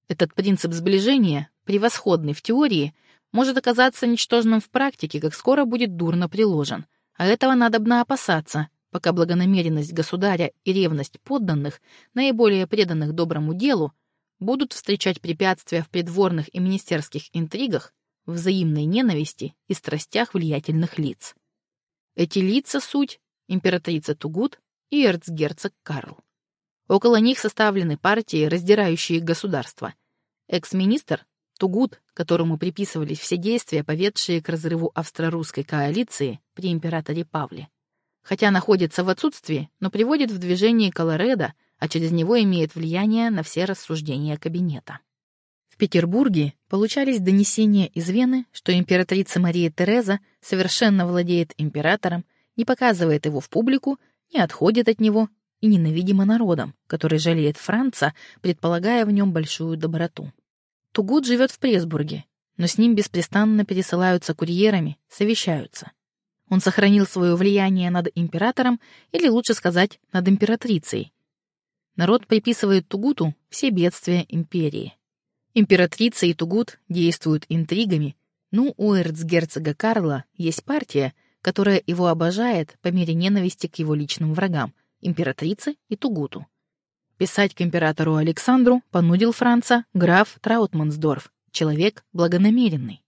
Этот принцип сближения, превосходный в теории, может оказаться ничтожным в практике, как скоро будет дурно приложен. А этого надобно опасаться, пока благонамеренность государя и ревность подданных, наиболее преданных доброму делу, будут встречать препятствия в придворных и министерских интригах, взаимной ненависти и страстях влиятельных лиц. Эти лица — суть императрица Тугут и эрцгерцог Карл. Около них составлены партии, раздирающие государство. Экс-министр Тугут, которому приписывались все действия, поведшие к разрыву австро-русской коалиции при императоре Павле. Хотя находится в отсутствии, но приводит в движение Колоредо, а через него имеет влияние на все рассуждения кабинета. В Петербурге получались донесения из Вены, что императрица Мария Тереза совершенно владеет императором, не показывает его в публику, не отходит от него и ненавидима народом, который жалеет Франца, предполагая в нем большую доброту. Тугут живет в Пресбурге, но с ним беспрестанно пересылаются курьерами, совещаются. Он сохранил свое влияние над императором, или лучше сказать, над императрицей. Народ приписывает Тугуту все бедствия империи. Императрица и Тугут действуют интригами, ну, у эрцгерцога Карла есть партия, которая его обожает по мере ненависти к его личным врагам, императрице и Тугуту. Писать к императору Александру понудил Франца граф Траутмансдорф, человек благонамеренный.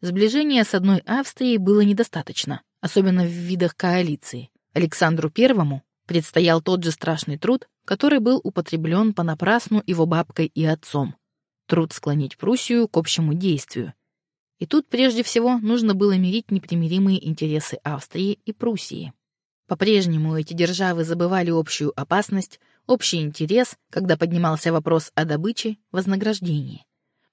Сближения с одной Австрией было недостаточно, особенно в видах коалиции. Александру I предстоял тот же страшный труд, который был употреблен понапрасну его бабкой и отцом. Труд склонить Пруссию к общему действию. И тут прежде всего нужно было мирить непримиримые интересы Австрии и Пруссии. По-прежнему эти державы забывали общую опасность, общий интерес, когда поднимался вопрос о добыче, вознаграждении.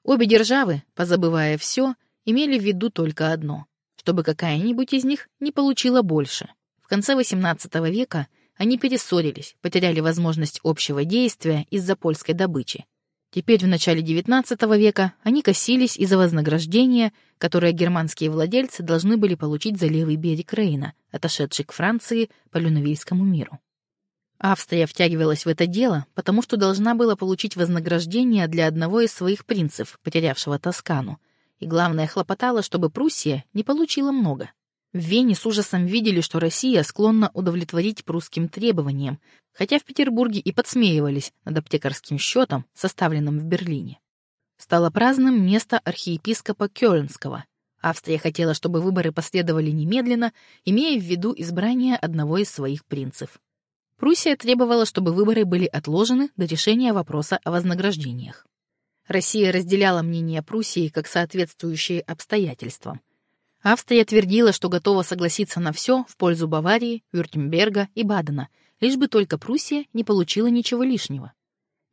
Обе державы, позабывая все, имели в виду только одно — чтобы какая-нибудь из них не получила больше. В конце XVIII века они перессорились, потеряли возможность общего действия из-за польской добычи. Теперь в начале XIX века они косились из-за вознаграждения, которое германские владельцы должны были получить за левый берег Рейна, отошедший к Франции по Люновийскому миру. Австрия втягивалась в это дело, потому что должна была получить вознаграждение для одного из своих принцев, потерявшего Тоскану, и главное хлопотала, чтобы Пруссия не получила много. В Вене с ужасом видели, что Россия склонна удовлетворить прусским требованиям, хотя в Петербурге и подсмеивались над аптекарским счетом, составленным в Берлине. Стало праздным место архиепископа Кёльнского. Австрия хотела, чтобы выборы последовали немедленно, имея в виду избрание одного из своих принцев. Пруссия требовала, чтобы выборы были отложены до решения вопроса о вознаграждениях. Россия разделяла мнение Пруссии как соответствующие обстоятельствам. Австрия твердила, что готова согласиться на все в пользу Баварии, Вюртемберга и Бадена, лишь бы только Пруссия не получила ничего лишнего.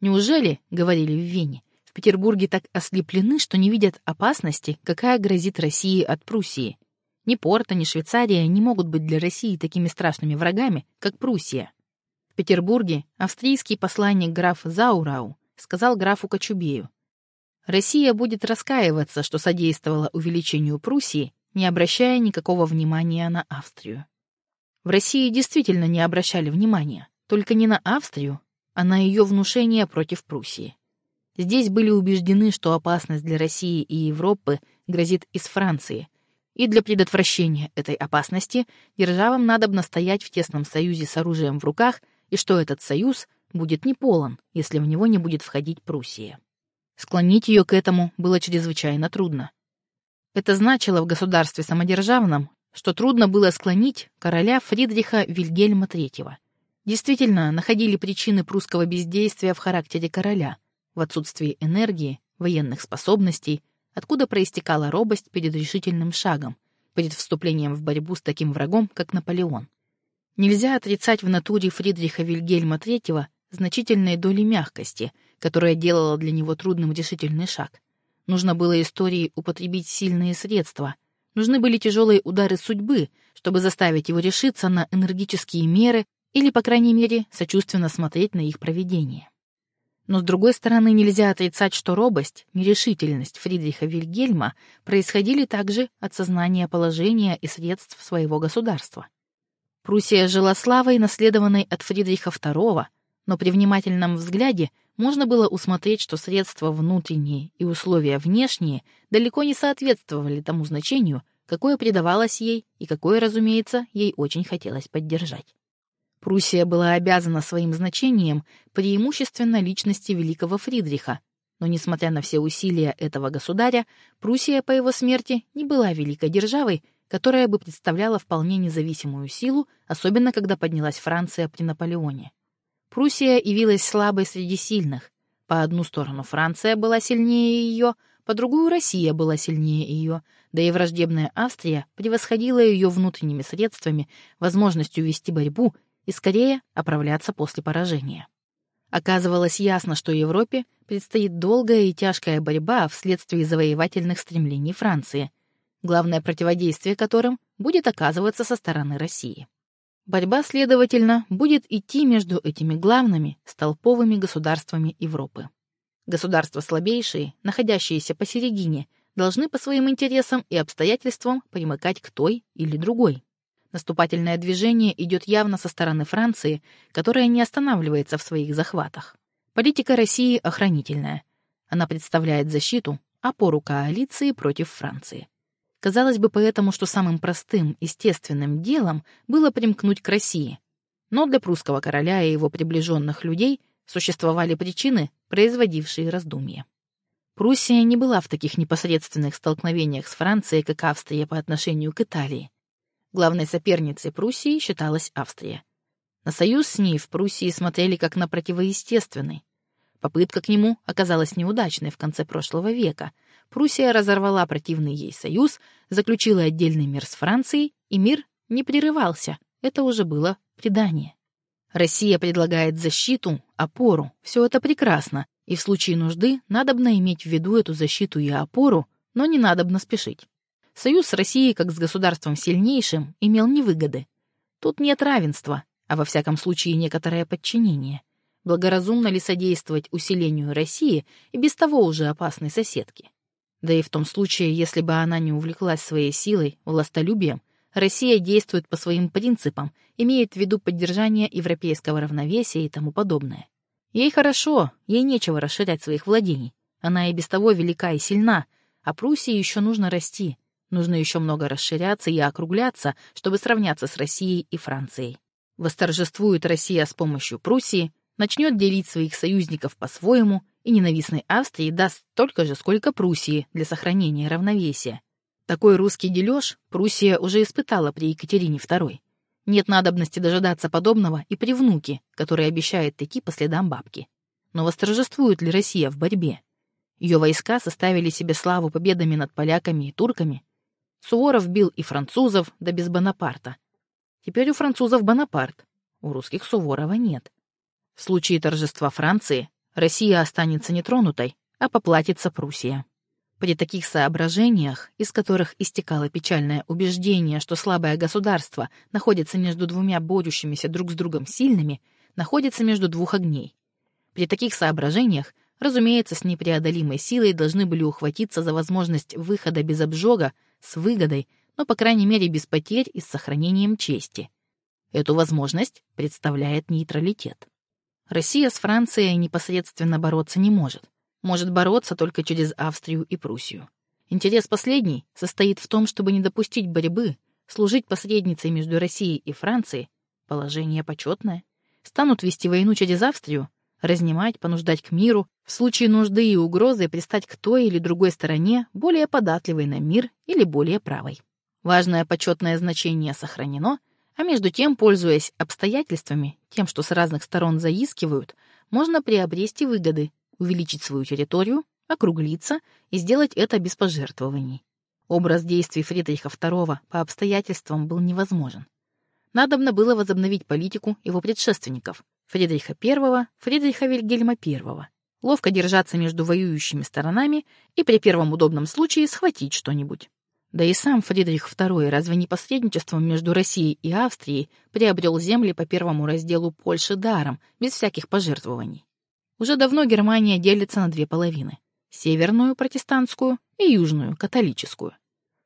«Неужели, — говорили в Вене, — в Петербурге так ослеплены, что не видят опасности, какая грозит России от Пруссии? Ни Порта, ни Швейцария не могут быть для России такими страшными врагами, как Пруссия». Петербурге австрийский посланник граф Заурау сказал графу Кочубею, Россия будет раскаиваться, что содействовала увеличению Пруссии, не обращая никакого внимания на Австрию. В России действительно не обращали внимания, только не на Австрию, а на ее внушение против Пруссии. Здесь были убеждены, что опасность для России и Европы грозит из Франции, и для предотвращения этой опасности державам надо настоять в тесном союзе с оружием в руках, и что этот союз будет неполон, если в него не будет входить Пруссия. Склонить ее к этому было чрезвычайно трудно. Это значило в государстве самодержавном, что трудно было склонить короля Фридриха Вильгельма III. Действительно, находили причины прусского бездействия в характере короля, в отсутствии энергии, военных способностей, откуда проистекала робость перед решительным шагом, перед вступлением в борьбу с таким врагом, как Наполеон. Нельзя отрицать в натуре Фридриха Вильгельма III значительной доли мягкости, которая делала для него трудным решительный шаг. Нужно было истории употребить сильные средства. Нужны были тяжелые удары судьбы, чтобы заставить его решиться на энергические меры или, по крайней мере, сочувственно смотреть на их проведение. Но, с другой стороны, нельзя отрицать, что робость, нерешительность Фридриха Вильгельма происходили также от сознания положения и средств своего государства. Пруссия жила славой, наследованной от Фридриха II, но при внимательном взгляде можно было усмотреть, что средства внутренние и условия внешние далеко не соответствовали тому значению, какое придавалось ей и какое, разумеется, ей очень хотелось поддержать. Пруссия была обязана своим значением преимущественно личности великого Фридриха, но, несмотря на все усилия этого государя, Пруссия по его смерти не была великой державой, которая бы представляла вполне независимую силу, особенно когда поднялась Франция при Наполеоне. Пруссия явилась слабой среди сильных. По одну сторону Франция была сильнее ее, по другую Россия была сильнее ее, да и враждебная Австрия превосходила ее внутренними средствами, возможностью вести борьбу и скорее оправляться после поражения. Оказывалось ясно, что Европе предстоит долгая и тяжкая борьба вследствие завоевательных стремлений Франции, главное противодействие которым будет оказываться со стороны России. Борьба, следовательно, будет идти между этими главными столповыми государствами Европы. Государства слабейшие, находящиеся посередине, должны по своим интересам и обстоятельствам примыкать к той или другой. Наступательное движение идет явно со стороны Франции, которая не останавливается в своих захватах. Политика России охранительная. Она представляет защиту, опору коалиции против Франции. Казалось бы поэтому, что самым простым, естественным делом было примкнуть к России. Но для прусского короля и его приближенных людей существовали причины, производившие раздумья. Пруссия не была в таких непосредственных столкновениях с Францией, как Австрия по отношению к Италии. Главной соперницей Пруссии считалась Австрия. На союз с ней в Пруссии смотрели как на противоестественный. Попытка к нему оказалась неудачной в конце прошлого века — Пруссия разорвала противный ей союз, заключила отдельный мир с Францией, и мир не прерывался. Это уже было предание. Россия предлагает защиту, опору. Все это прекрасно, и в случае нужды надобно иметь в виду эту защиту и опору, но не надобно спешить. Союз с Россией, как с государством сильнейшим, имел невыгоды. Тут нет равенства, а во всяком случае некоторое подчинение. Благоразумно ли содействовать усилению России и без того уже опасной соседки? Да и в том случае, если бы она не увлеклась своей силой, властолюбием, Россия действует по своим принципам, имеет в виду поддержание европейского равновесия и тому подобное. Ей хорошо, ей нечего расширять своих владений. Она и без того велика и сильна, а Пруссии еще нужно расти. Нужно еще много расширяться и округляться, чтобы сравняться с Россией и Францией. Восторжествует Россия с помощью Пруссии, начнет делить своих союзников по-своему и ненавистной Австрии даст столько же, сколько Пруссии для сохранения равновесия. Такой русский дележ Пруссия уже испытала при Екатерине II. Нет надобности дожидаться подобного и при внуке, который обещает идти по следам бабки. Но восторжествует ли Россия в борьбе? Ее войска составили себе славу победами над поляками и турками. Суворов бил и французов, да без Бонапарта. Теперь у французов Бонапарт, у русских Суворова нет. В случае торжества Франции Россия останется нетронутой, а поплатится Пруссия. При таких соображениях, из которых истекало печальное убеждение, что слабое государство находится между двумя борющимися друг с другом сильными, находится между двух огней. При таких соображениях, разумеется, с непреодолимой силой должны были ухватиться за возможность выхода без обжога, с выгодой, но, по крайней мере, без потерь и с сохранением чести. Эту возможность представляет нейтралитет. Россия с Францией непосредственно бороться не может может бороться только через Австрию и Пруссию. Интерес последний состоит в том, чтобы не допустить борьбы, служить посредницей между Россией и Францией, положение почетное, станут вести войну через Австрию, разнимать, понуждать к миру, в случае нужды и угрозы пристать к той или другой стороне, более податливой на мир или более правой. Важное почетное значение сохранено, а между тем, пользуясь обстоятельствами, тем, что с разных сторон заискивают, можно приобрести выгоды, увеличить свою территорию, округлиться и сделать это без пожертвований. Образ действий Фридриха II по обстоятельствам был невозможен. Надобно было возобновить политику его предшественников Фридриха I, Фридриха Вильгельма I, ловко держаться между воюющими сторонами и при первом удобном случае схватить что-нибудь. Да и сам Фридрих II разве не посредничеством между Россией и Австрией приобрел земли по первому разделу Польши даром, без всяких пожертвований? Уже давно Германия делится на две половины — северную протестантскую и южную католическую.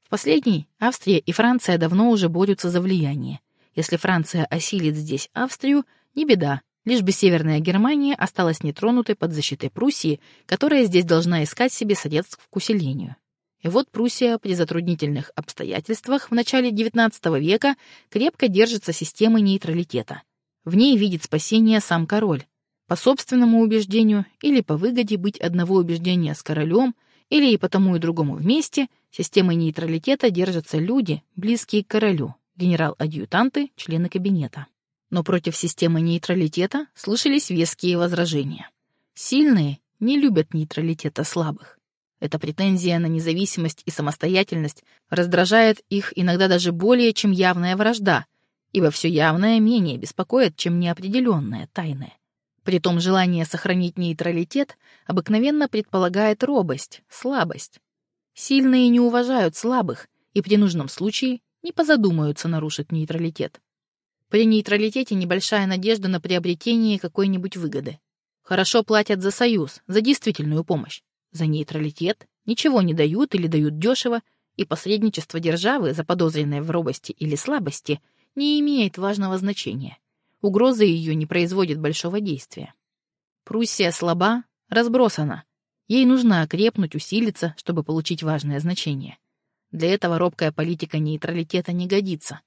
В последней Австрия и Франция давно уже борются за влияние. Если Франция осилит здесь Австрию, не беда, лишь бы Северная Германия осталась нетронутой под защитой Пруссии, которая здесь должна искать себе средств к усилению. И вот Пруссия при затруднительных обстоятельствах в начале XIX века крепко держится системы нейтралитета. В ней видит спасение сам король, по собственному убеждению или по выгоде быть одного убеждения с королем, или и по тому и другому вместе, системой нейтралитета держатся люди, близкие к королю, генерал-адъютанты, члены кабинета. Но против системы нейтралитета слышались веские возражения. Сильные не любят нейтралитета слабых. Эта претензия на независимость и самостоятельность раздражает их иногда даже более, чем явная вражда, ибо все явное менее беспокоит, чем неопределенное, тайное. Притом желание сохранить нейтралитет обыкновенно предполагает робость, слабость. Сильные не уважают слабых и при нужном случае не позадумаются нарушить нейтралитет. При нейтралитете небольшая надежда на приобретение какой-нибудь выгоды. Хорошо платят за союз, за действительную помощь. За нейтралитет ничего не дают или дают дешево, и посредничество державы, заподозренное в робости или слабости, не имеет важного значения угроза ее не производит большого действия. Пруссия слаба, разбросана. Ей нужно окрепнуть, усилиться, чтобы получить важное значение. Для этого робкая политика нейтралитета не годится.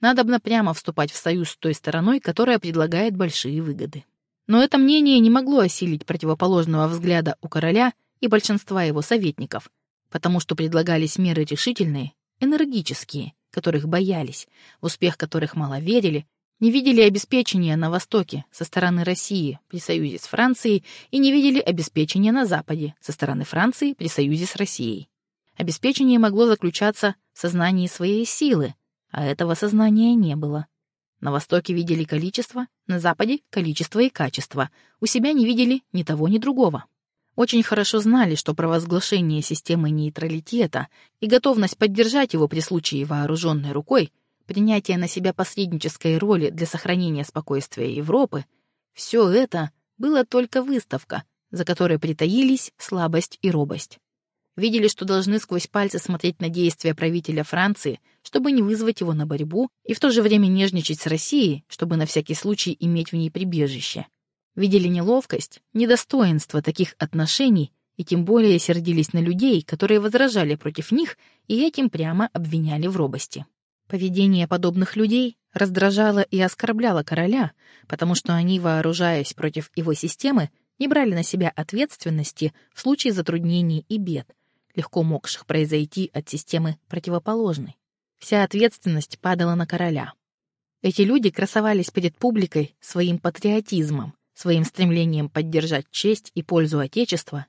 Надобно прямо вступать в союз с той стороной, которая предлагает большие выгоды. Но это мнение не могло осилить противоположного взгляда у короля и большинства его советников, потому что предлагались меры решительные, энергические, которых боялись, в успех которых мало верили не видели обеспечения на Востоке со стороны России при союзе с Францией и не видели обеспечения на Западе со стороны Франции при союзе с Россией. Обеспечение могло заключаться в сознании своей силы, а этого сознания не было. На Востоке видели количество, на Западе — количество и качество. У себя не видели ни того, ни другого. Очень хорошо знали, что провозглашение системы нейтралитета и готовность поддержать его при случае вооруженной рукой принятие на себя посреднической роли для сохранения спокойствия Европы, все это было только выставка, за которой притаились слабость и робость. Видели, что должны сквозь пальцы смотреть на действия правителя Франции, чтобы не вызвать его на борьбу, и в то же время нежничать с Россией, чтобы на всякий случай иметь в ней прибежище. Видели неловкость, недостоинство таких отношений и тем более сердились на людей, которые возражали против них и этим прямо обвиняли в робости. Поведение подобных людей раздражало и оскорбляло короля, потому что они, вооружаясь против его системы, не брали на себя ответственности в случае затруднений и бед, легко могших произойти от системы противоположной. Вся ответственность падала на короля. Эти люди красовались перед публикой своим патриотизмом, своим стремлением поддержать честь и пользу Отечества,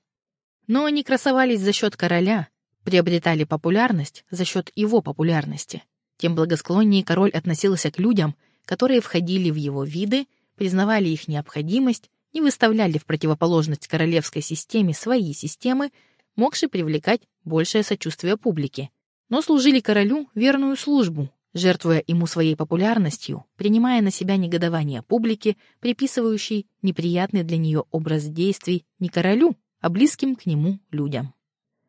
но они красовались за счет короля, приобретали популярность за счет его популярности. Тем благосклоннее король относился к людям, которые входили в его виды, признавали их необходимость, не выставляли в противоположность королевской системе свои системы, могшие привлекать большее сочувствие публики, но служили королю верную службу, жертвуя ему своей популярностью, принимая на себя негодование публики, приписывающей неприятный для нее образ действий не королю, а близким к нему людям.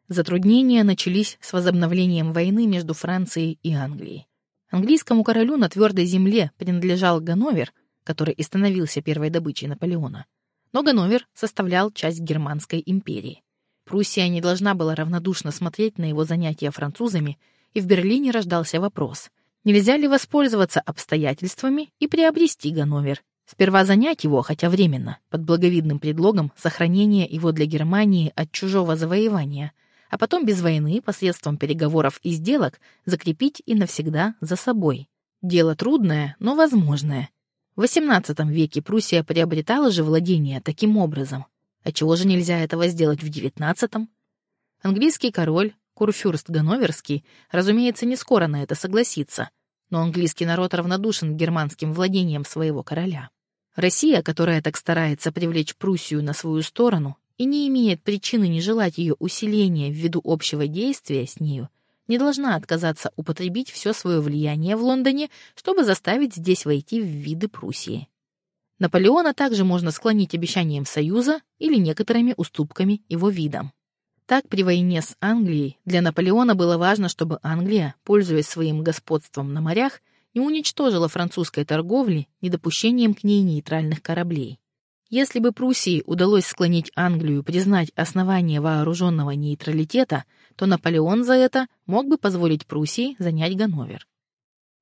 Затруднения начались с возобновлением войны между Францией и Англией. Английскому королю на твердой земле принадлежал Ганновер, который и становился первой добычей Наполеона. Но Ганновер составлял часть Германской империи. Пруссия не должна была равнодушно смотреть на его занятия французами, и в Берлине рождался вопрос, нельзя ли воспользоваться обстоятельствами и приобрести Ганновер, Сперва занять его, хотя временно, под благовидным предлогом сохранения его для Германии от чужого завоевания, а потом без войны посредством переговоров и сделок закрепить и навсегда за собой. Дело трудное, но возможное. В XVIII веке Пруссия приобретала же владение таким образом. А чего же нельзя этого сделать в XIX? Английский король, Курфюрст Ганноверский, разумеется, не скоро на это согласится, но английский народ равнодушен к германским владениям своего короля. Россия, которая так старается привлечь Пруссию на свою сторону и не имеет причины не желать ее усиления ввиду общего действия с нею, не должна отказаться употребить все свое влияние в Лондоне, чтобы заставить здесь войти в виды Пруссии. Наполеона также можно склонить обещанием союза или некоторыми уступками его видам. Так, при войне с Англией для Наполеона было важно, чтобы Англия, пользуясь своим господством на морях, не уничтожила французской торговли недопущением к ней нейтральных кораблей. Если бы Пруссии удалось склонить Англию признать основание вооруженного нейтралитета, то Наполеон за это мог бы позволить Пруссии занять Ганновер.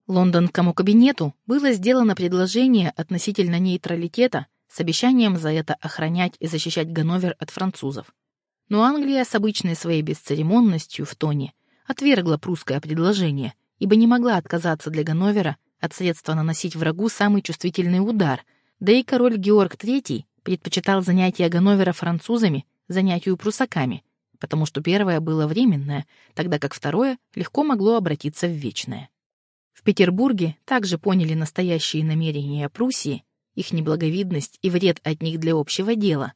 Лондонскому кабинету было сделано предложение относительно нейтралитета с обещанием за это охранять и защищать Ганновер от французов. Но Англия с обычной своей бесцеремонностью в тоне отвергла прусское предложение ибо не могла отказаться для Ганновера от средства наносить врагу самый чувствительный удар, да и король Георг III предпочитал занятия Ганновера французами занятию прусаками, потому что первое было временное, тогда как второе легко могло обратиться в вечное. В Петербурге также поняли настоящие намерения Пруссии, их неблаговидность и вред от них для общего дела.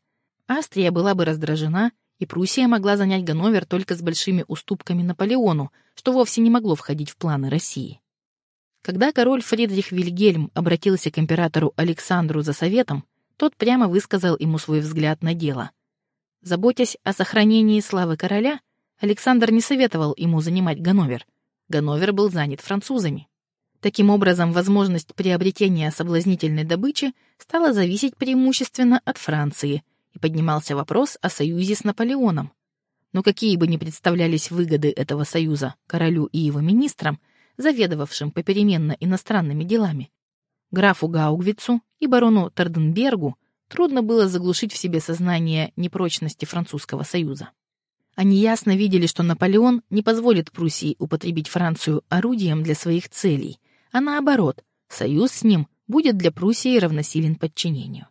Австрия была бы раздражена и Пруссия могла занять Ганновер только с большими уступками Наполеону, что вовсе не могло входить в планы России. Когда король Фридрих Вильгельм обратился к императору Александру за советом, тот прямо высказал ему свой взгляд на дело. Заботясь о сохранении славы короля, Александр не советовал ему занимать Ганновер. Ганновер был занят французами. Таким образом, возможность приобретения соблазнительной добычи стала зависеть преимущественно от Франции — и поднимался вопрос о союзе с Наполеоном. Но какие бы ни представлялись выгоды этого союза королю и его министрам, заведовавшим попеременно иностранными делами, графу Гаугвицу и барону Тарденбергу трудно было заглушить в себе сознание непрочности французского союза. Они ясно видели, что Наполеон не позволит Пруссии употребить Францию орудием для своих целей, а наоборот, союз с ним будет для Пруссии равносилен подчинению.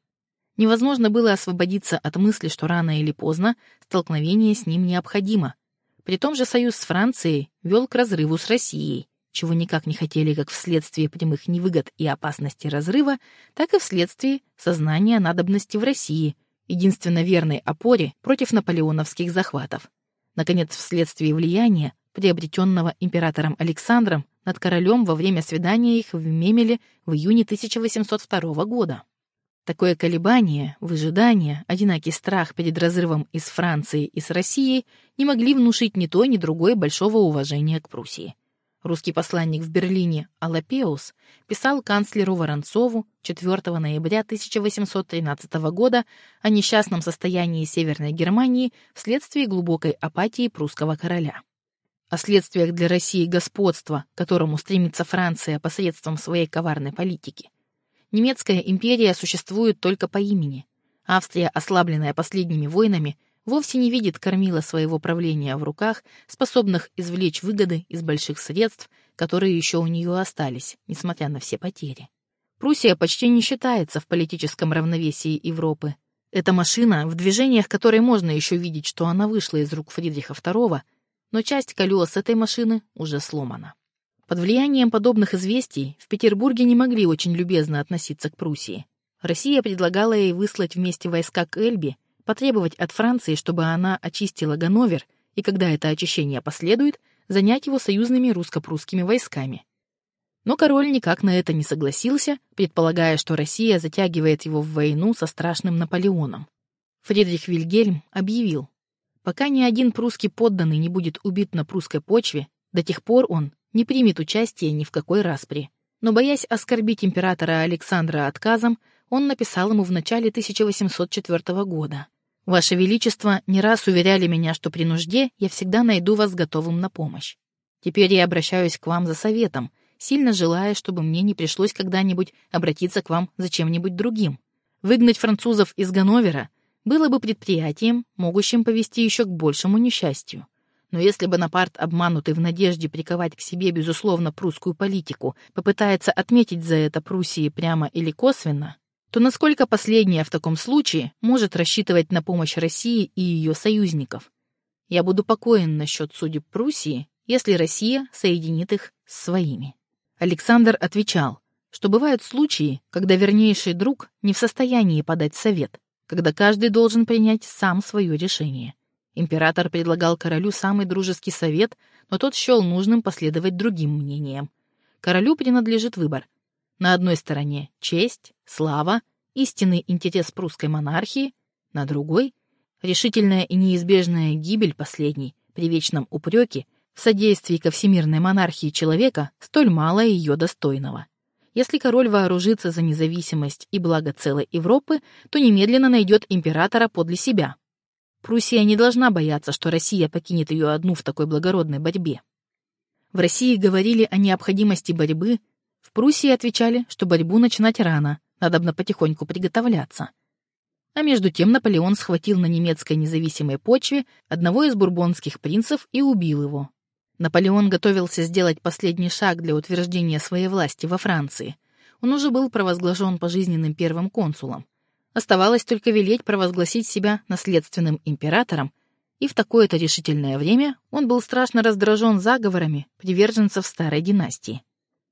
Невозможно было освободиться от мысли, что рано или поздно столкновение с ним необходимо. При том же союз с Францией вел к разрыву с Россией, чего никак не хотели как вследствие прямых невыгод и опасности разрыва, так и вследствие сознания надобности в России, единственно верной опоре против наполеоновских захватов. Наконец, вследствие влияния, приобретенного императором Александром над королем во время свидания их в Мемеле в июне 1802 года. Такое колебание, выжидание, одинакий страх перед разрывом из Франции и с Россией не могли внушить ни той, ни другой большого уважения к Пруссии. Русский посланник в Берлине Алапеус писал канцлеру Воронцову 4 ноября 1813 года о несчастном состоянии Северной Германии вследствие глубокой апатии прусского короля. О следствиях для России господства, к которому стремится Франция посредством своей коварной политики. Немецкая империя существует только по имени. Австрия, ослабленная последними войнами, вовсе не видит кормила своего правления в руках, способных извлечь выгоды из больших средств, которые еще у нее остались, несмотря на все потери. Пруссия почти не считается в политическом равновесии Европы. Эта машина, в движениях которой можно еще видеть, что она вышла из рук Фридриха II, но часть колес этой машины уже сломана. Под влиянием подобных известий в Петербурге не могли очень любезно относиться к Пруссии. Россия предлагала ей выслать вместе войска к Эльбе, потребовать от Франции, чтобы она очистила Ганновер, и когда это очищение последует, занять его союзными русско-прусскими войсками. Но король никак на это не согласился, предполагая, что Россия затягивает его в войну со страшным Наполеоном. Фридрих Вильгельм объявил, пока ни один прусский подданный не будет убит на прусской почве, до тех пор он не примет участия ни в какой распри. Но, боясь оскорбить императора Александра отказом, он написал ему в начале 1804 года. «Ваше Величество не раз уверяли меня, что при нужде я всегда найду вас готовым на помощь. Теперь я обращаюсь к вам за советом, сильно желая, чтобы мне не пришлось когда-нибудь обратиться к вам за чем-нибудь другим. Выгнать французов из Ганновера было бы предприятием, могущим повести еще к большему несчастью. Но если Бонапарт, обманутый в надежде приковать к себе, безусловно, прусскую политику, попытается отметить за это Пруссии прямо или косвенно, то насколько последняя в таком случае может рассчитывать на помощь России и ее союзников? Я буду покоен насчет судеб Пруссии, если Россия соединит их с своими. Александр отвечал, что бывают случаи, когда вернейший друг не в состоянии подать совет, когда каждый должен принять сам свое решение. Император предлагал королю самый дружеский совет, но тот счел нужным последовать другим мнениям. Королю принадлежит выбор. На одной стороне честь, слава, истинный интерес прусской монархии, на другой — решительная и неизбежная гибель последней при вечном упреке в содействии ко всемирной монархии человека, столь мало ее достойного. Если король вооружится за независимость и благо целой Европы, то немедленно найдет императора подле себя. Пруссия не должна бояться, что Россия покинет ее одну в такой благородной борьбе. В России говорили о необходимости борьбы, в Пруссии отвечали, что борьбу начинать рано, надобно потихоньку приготовляться. А между тем Наполеон схватил на немецкой независимой почве одного из бурбонских принцев и убил его. Наполеон готовился сделать последний шаг для утверждения своей власти во Франции. Он уже был провозглашен пожизненным первым консулом. Оставалось только велеть провозгласить себя наследственным императором, и в такое-то решительное время он был страшно раздражен заговорами приверженцев старой династии.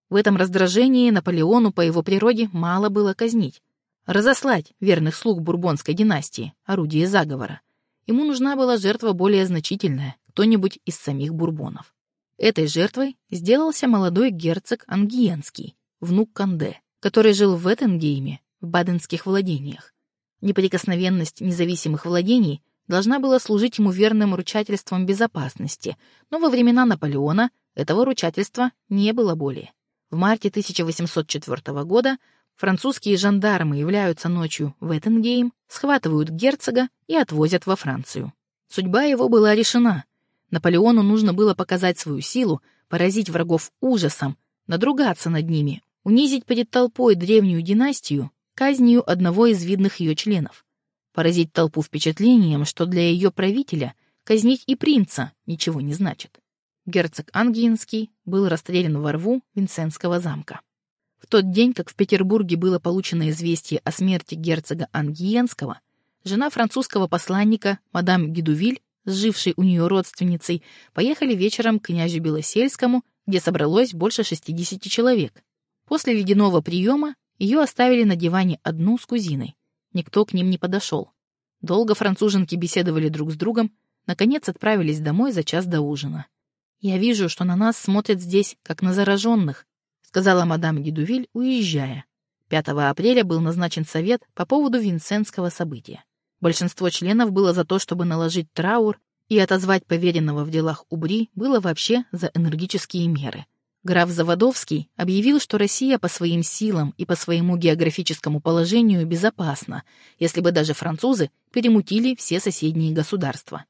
В этом раздражении Наполеону по его природе мало было казнить. Разослать верных слуг бурбонской династии, орудие заговора. Ему нужна была жертва более значительная, кто-нибудь из самих бурбонов. Этой жертвой сделался молодой герцог Ангиенский, внук Канде, который жил в Эттенгейме, в баденских владениях. Неприкосновенность независимых владений должна была служить ему верным ручательством безопасности, но во времена Наполеона этого ручательства не было более. В марте 1804 года французские жандармы являются ночью в Эттенгейм, схватывают герцога и отвозят во Францию. Судьба его была решена. Наполеону нужно было показать свою силу, поразить врагов ужасом, надругаться над ними, унизить перед толпой древнюю династию казнью одного из видных ее членов, поразить толпу впечатлением, что для ее правителя казнить и принца ничего не значит. Герцог Ангиенский был расстрелян во рву Винсентского замка. В тот день, как в Петербурге было получено известие о смерти герцога Ангиенского, жена французского посланника, мадам Гидувиль, сжившей у нее родственницей, поехали вечером к князю Белосельскому, где собралось больше 60 человек. После ледяного приема ее оставили на диване одну с кузиной. Никто к ним не подошел. Долго француженки беседовали друг с другом, наконец отправились домой за час до ужина. «Я вижу, что на нас смотрят здесь, как на зараженных», сказала мадам Гидувиль, уезжая. 5 апреля был назначен совет по поводу винсентского события. Большинство членов было за то, чтобы наложить траур, и отозвать поверенного в делах Убри было вообще за энергические меры. Граф Заводовский объявил, что Россия по своим силам и по своему географическому положению безопасна, если бы даже французы перемутили все соседние государства.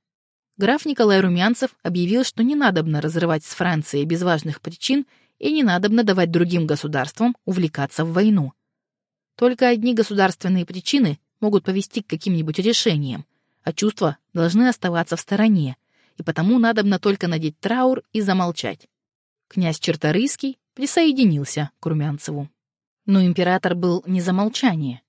Граф Николай Румянцев объявил, что не надобно разрывать с Францией без важных причин и не надобно давать другим государствам увлекаться в войну. Только одни государственные причины могут повести к каким-нибудь решениям, а чувства должны оставаться в стороне, и потому надобно только надеть траур и замолчать. Князь Черторийский присоединился к Румянцеву. Но император был не за молчание.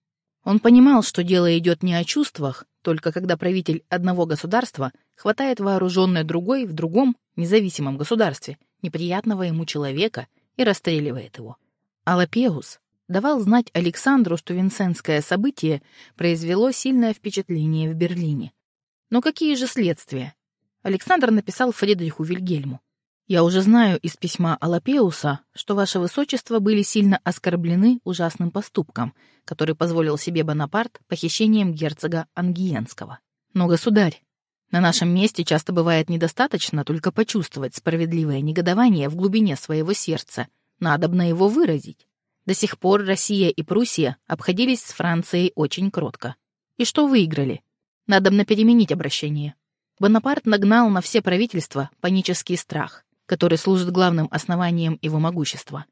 Он понимал, что дело идет не о чувствах, только когда правитель одного государства хватает вооруженное другой в другом независимом государстве неприятного ему человека и расстреливает его. Алапеус давал знать Александру, что винсентское событие произвело сильное впечатление в Берлине. Но какие же следствия? Александр написал Фридриху Вильгельму. «Я уже знаю из письма Алапеуса, что ваше высочество были сильно оскорблены ужасным поступком, который позволил себе Бонапарт похищением герцога Ангиенского. Но, государь, на нашем месте часто бывает недостаточно только почувствовать справедливое негодование в глубине своего сердца. Надобно его выразить. До сих пор Россия и Пруссия обходились с Францией очень кротко. И что выиграли? Надобно переменить обращение. Бонапарт нагнал на все правительства панический страх, который служит главным основанием его могущества.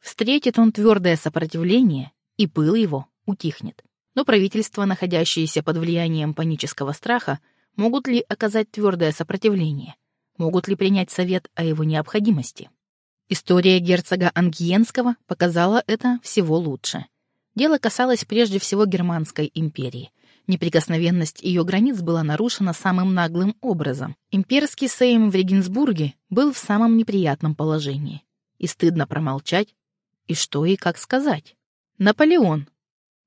Встретит он твердое сопротивление, и пыл его утихнет. Но правительства, находящиеся под влиянием панического страха, могут ли оказать твердое сопротивление? Могут ли принять совет о его необходимости? История герцога Ангиенского показала это всего лучше. Дело касалось прежде всего Германской империи. Неприкосновенность ее границ была нарушена самым наглым образом. Имперский сейм в Регенсбурге был в самом неприятном положении. И стыдно промолчать. И что и как сказать? Наполеон.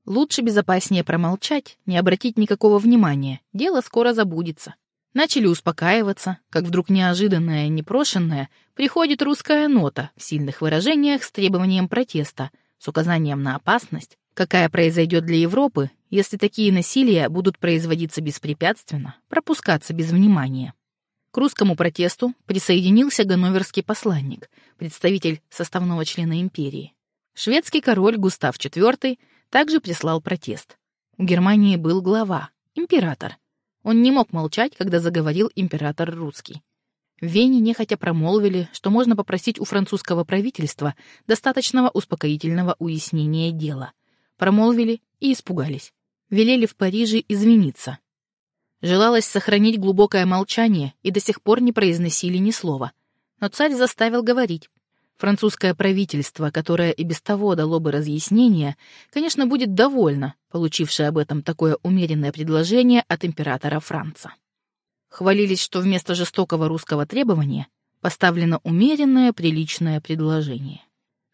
Лучше безопаснее промолчать, не обратить никакого внимания. Дело скоро забудется. Начали успокаиваться, как вдруг неожиданная, непрошенная, приходит русская нота в сильных выражениях с требованием протеста, с указанием на опасность, какая произойдет для Европы, если такие насилия будут производиться беспрепятственно, пропускаться без внимания. К русскому протесту присоединился ганноверский посланник, представитель составного члена империи. Шведский король Густав IV также прислал протест. У Германии был глава, император, он не мог молчать, когда заговорил император русский. В Вене нехотя промолвили, что можно попросить у французского правительства достаточного успокоительного уяснения дела. Промолвили и испугались. Велели в Париже извиниться. Желалось сохранить глубокое молчание и до сих пор не произносили ни слова. Но царь заставил говорить. Французское правительство, которое и без того дало бы разъяснение, конечно, будет довольно, получившее об этом такое умеренное предложение от императора Франца. Хвалились, что вместо жестокого русского требования поставлено умеренное, приличное предложение.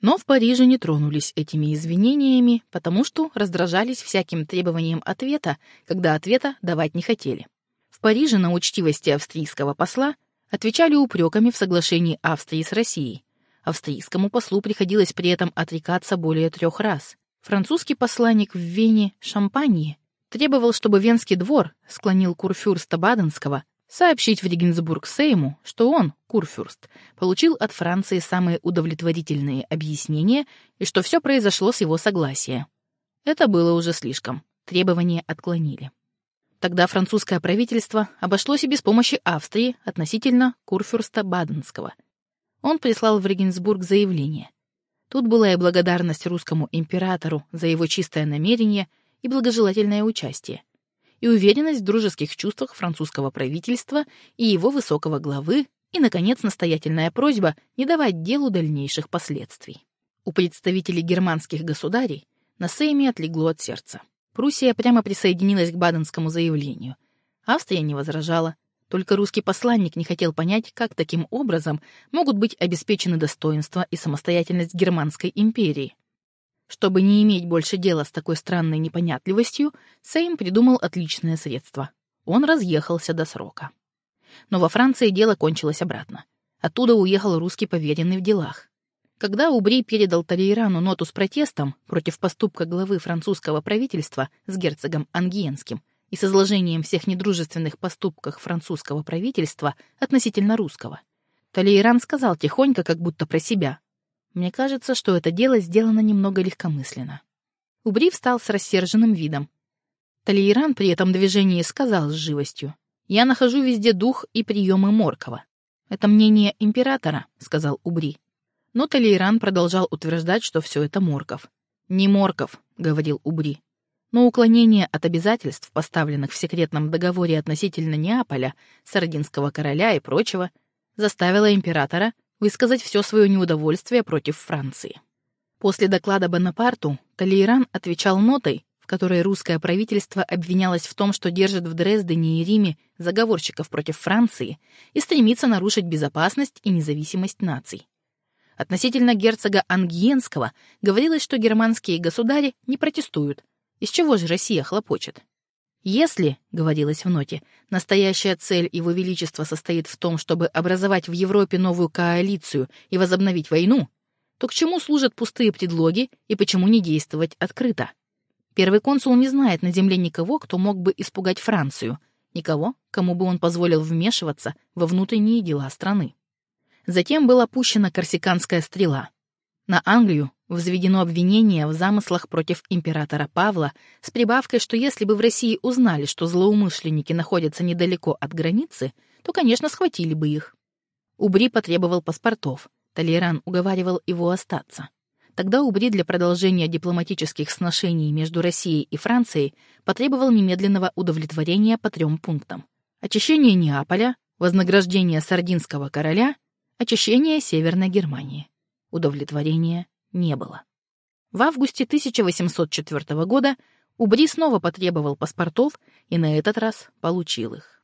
Но в Париже не тронулись этими извинениями, потому что раздражались всяким требованием ответа, когда ответа давать не хотели. В Париже на учтивости австрийского посла отвечали упреками в соглашении Австрии с Россией, Австрийскому послу приходилось при этом отрекаться более трех раз. Французский посланник в Вене Шампании требовал, чтобы Венский двор склонил курфюрста Баденского сообщить в Регенсбург Сейму, что он, курфюрст, получил от Франции самые удовлетворительные объяснения и что все произошло с его согласия. Это было уже слишком. Требования отклонили. Тогда французское правительство обошлось и без помощи Австрии относительно курфюрста Баденского — он прислал в Регенсбург заявление. Тут была и благодарность русскому императору за его чистое намерение и благожелательное участие, и уверенность в дружеских чувствах французского правительства и его высокого главы, и, наконец, настоятельная просьба не давать делу дальнейших последствий. У представителей германских государей на Сейме отлегло от сердца. Пруссия прямо присоединилась к Баденскому заявлению. Австрия не возражала, только русский посланник не хотел понять, как таким образом могут быть обеспечены достоинство и самостоятельность Германской империи. Чтобы не иметь больше дела с такой странной непонятливостью, Сейм придумал отличное средство. Он разъехался до срока. Но во Франции дело кончилось обратно. Оттуда уехал русский поверенный в делах. Когда Убри передал Талейрану ноту с протестом против поступка главы французского правительства с герцогом Ангиенским, и с изложением всех недружественных поступках французского правительства относительно русского. Талейран сказал тихонько, как будто про себя. «Мне кажется, что это дело сделано немного легкомысленно». Убри встал с рассерженным видом. Талейран при этом движении сказал с живостью. «Я нахожу везде дух и приемы Моркова. Это мнение императора», — сказал Убри. Но Талейран продолжал утверждать, что все это Морков. «Не Морков», — говорил Убри. но уклонение от обязательств, поставленных в секретном договоре относительно Неаполя, Сардинского короля и прочего, заставило императора высказать все свое неудовольствие против Франции. После доклада Бонапарту Талейран отвечал нотой, в которой русское правительство обвинялось в том, что держит в Дрездене и Риме заговорщиков против Франции и стремится нарушить безопасность и независимость наций. Относительно герцога Ангиенского говорилось, что германские государи не протестуют, из чего же Россия хлопочет? Если, говорилось в ноте, настоящая цель Его Величества состоит в том, чтобы образовать в Европе новую коалицию и возобновить войну, то к чему служат пустые предлоги и почему не действовать открыто? Первый консул не знает на земле никого, кто мог бы испугать Францию, никого, кому бы он позволил вмешиваться во внутренние дела страны. Затем была пущена корсиканская стрела. На Англию взведено обвинение в замыслах против императора Павла с прибавкой, что если бы в России узнали, что злоумышленники находятся недалеко от границы, то, конечно, схватили бы их. Убри потребовал паспортов. Толеран уговаривал его остаться. Тогда Убри для продолжения дипломатических сношений между Россией и Францией потребовал немедленного удовлетворения по трем пунктам. Очищение Неаполя, вознаграждение сардинского короля, очищение Северной Германии. Удовлетворения не было. В августе 1804 года Убри снова потребовал паспортов и на этот раз получил их.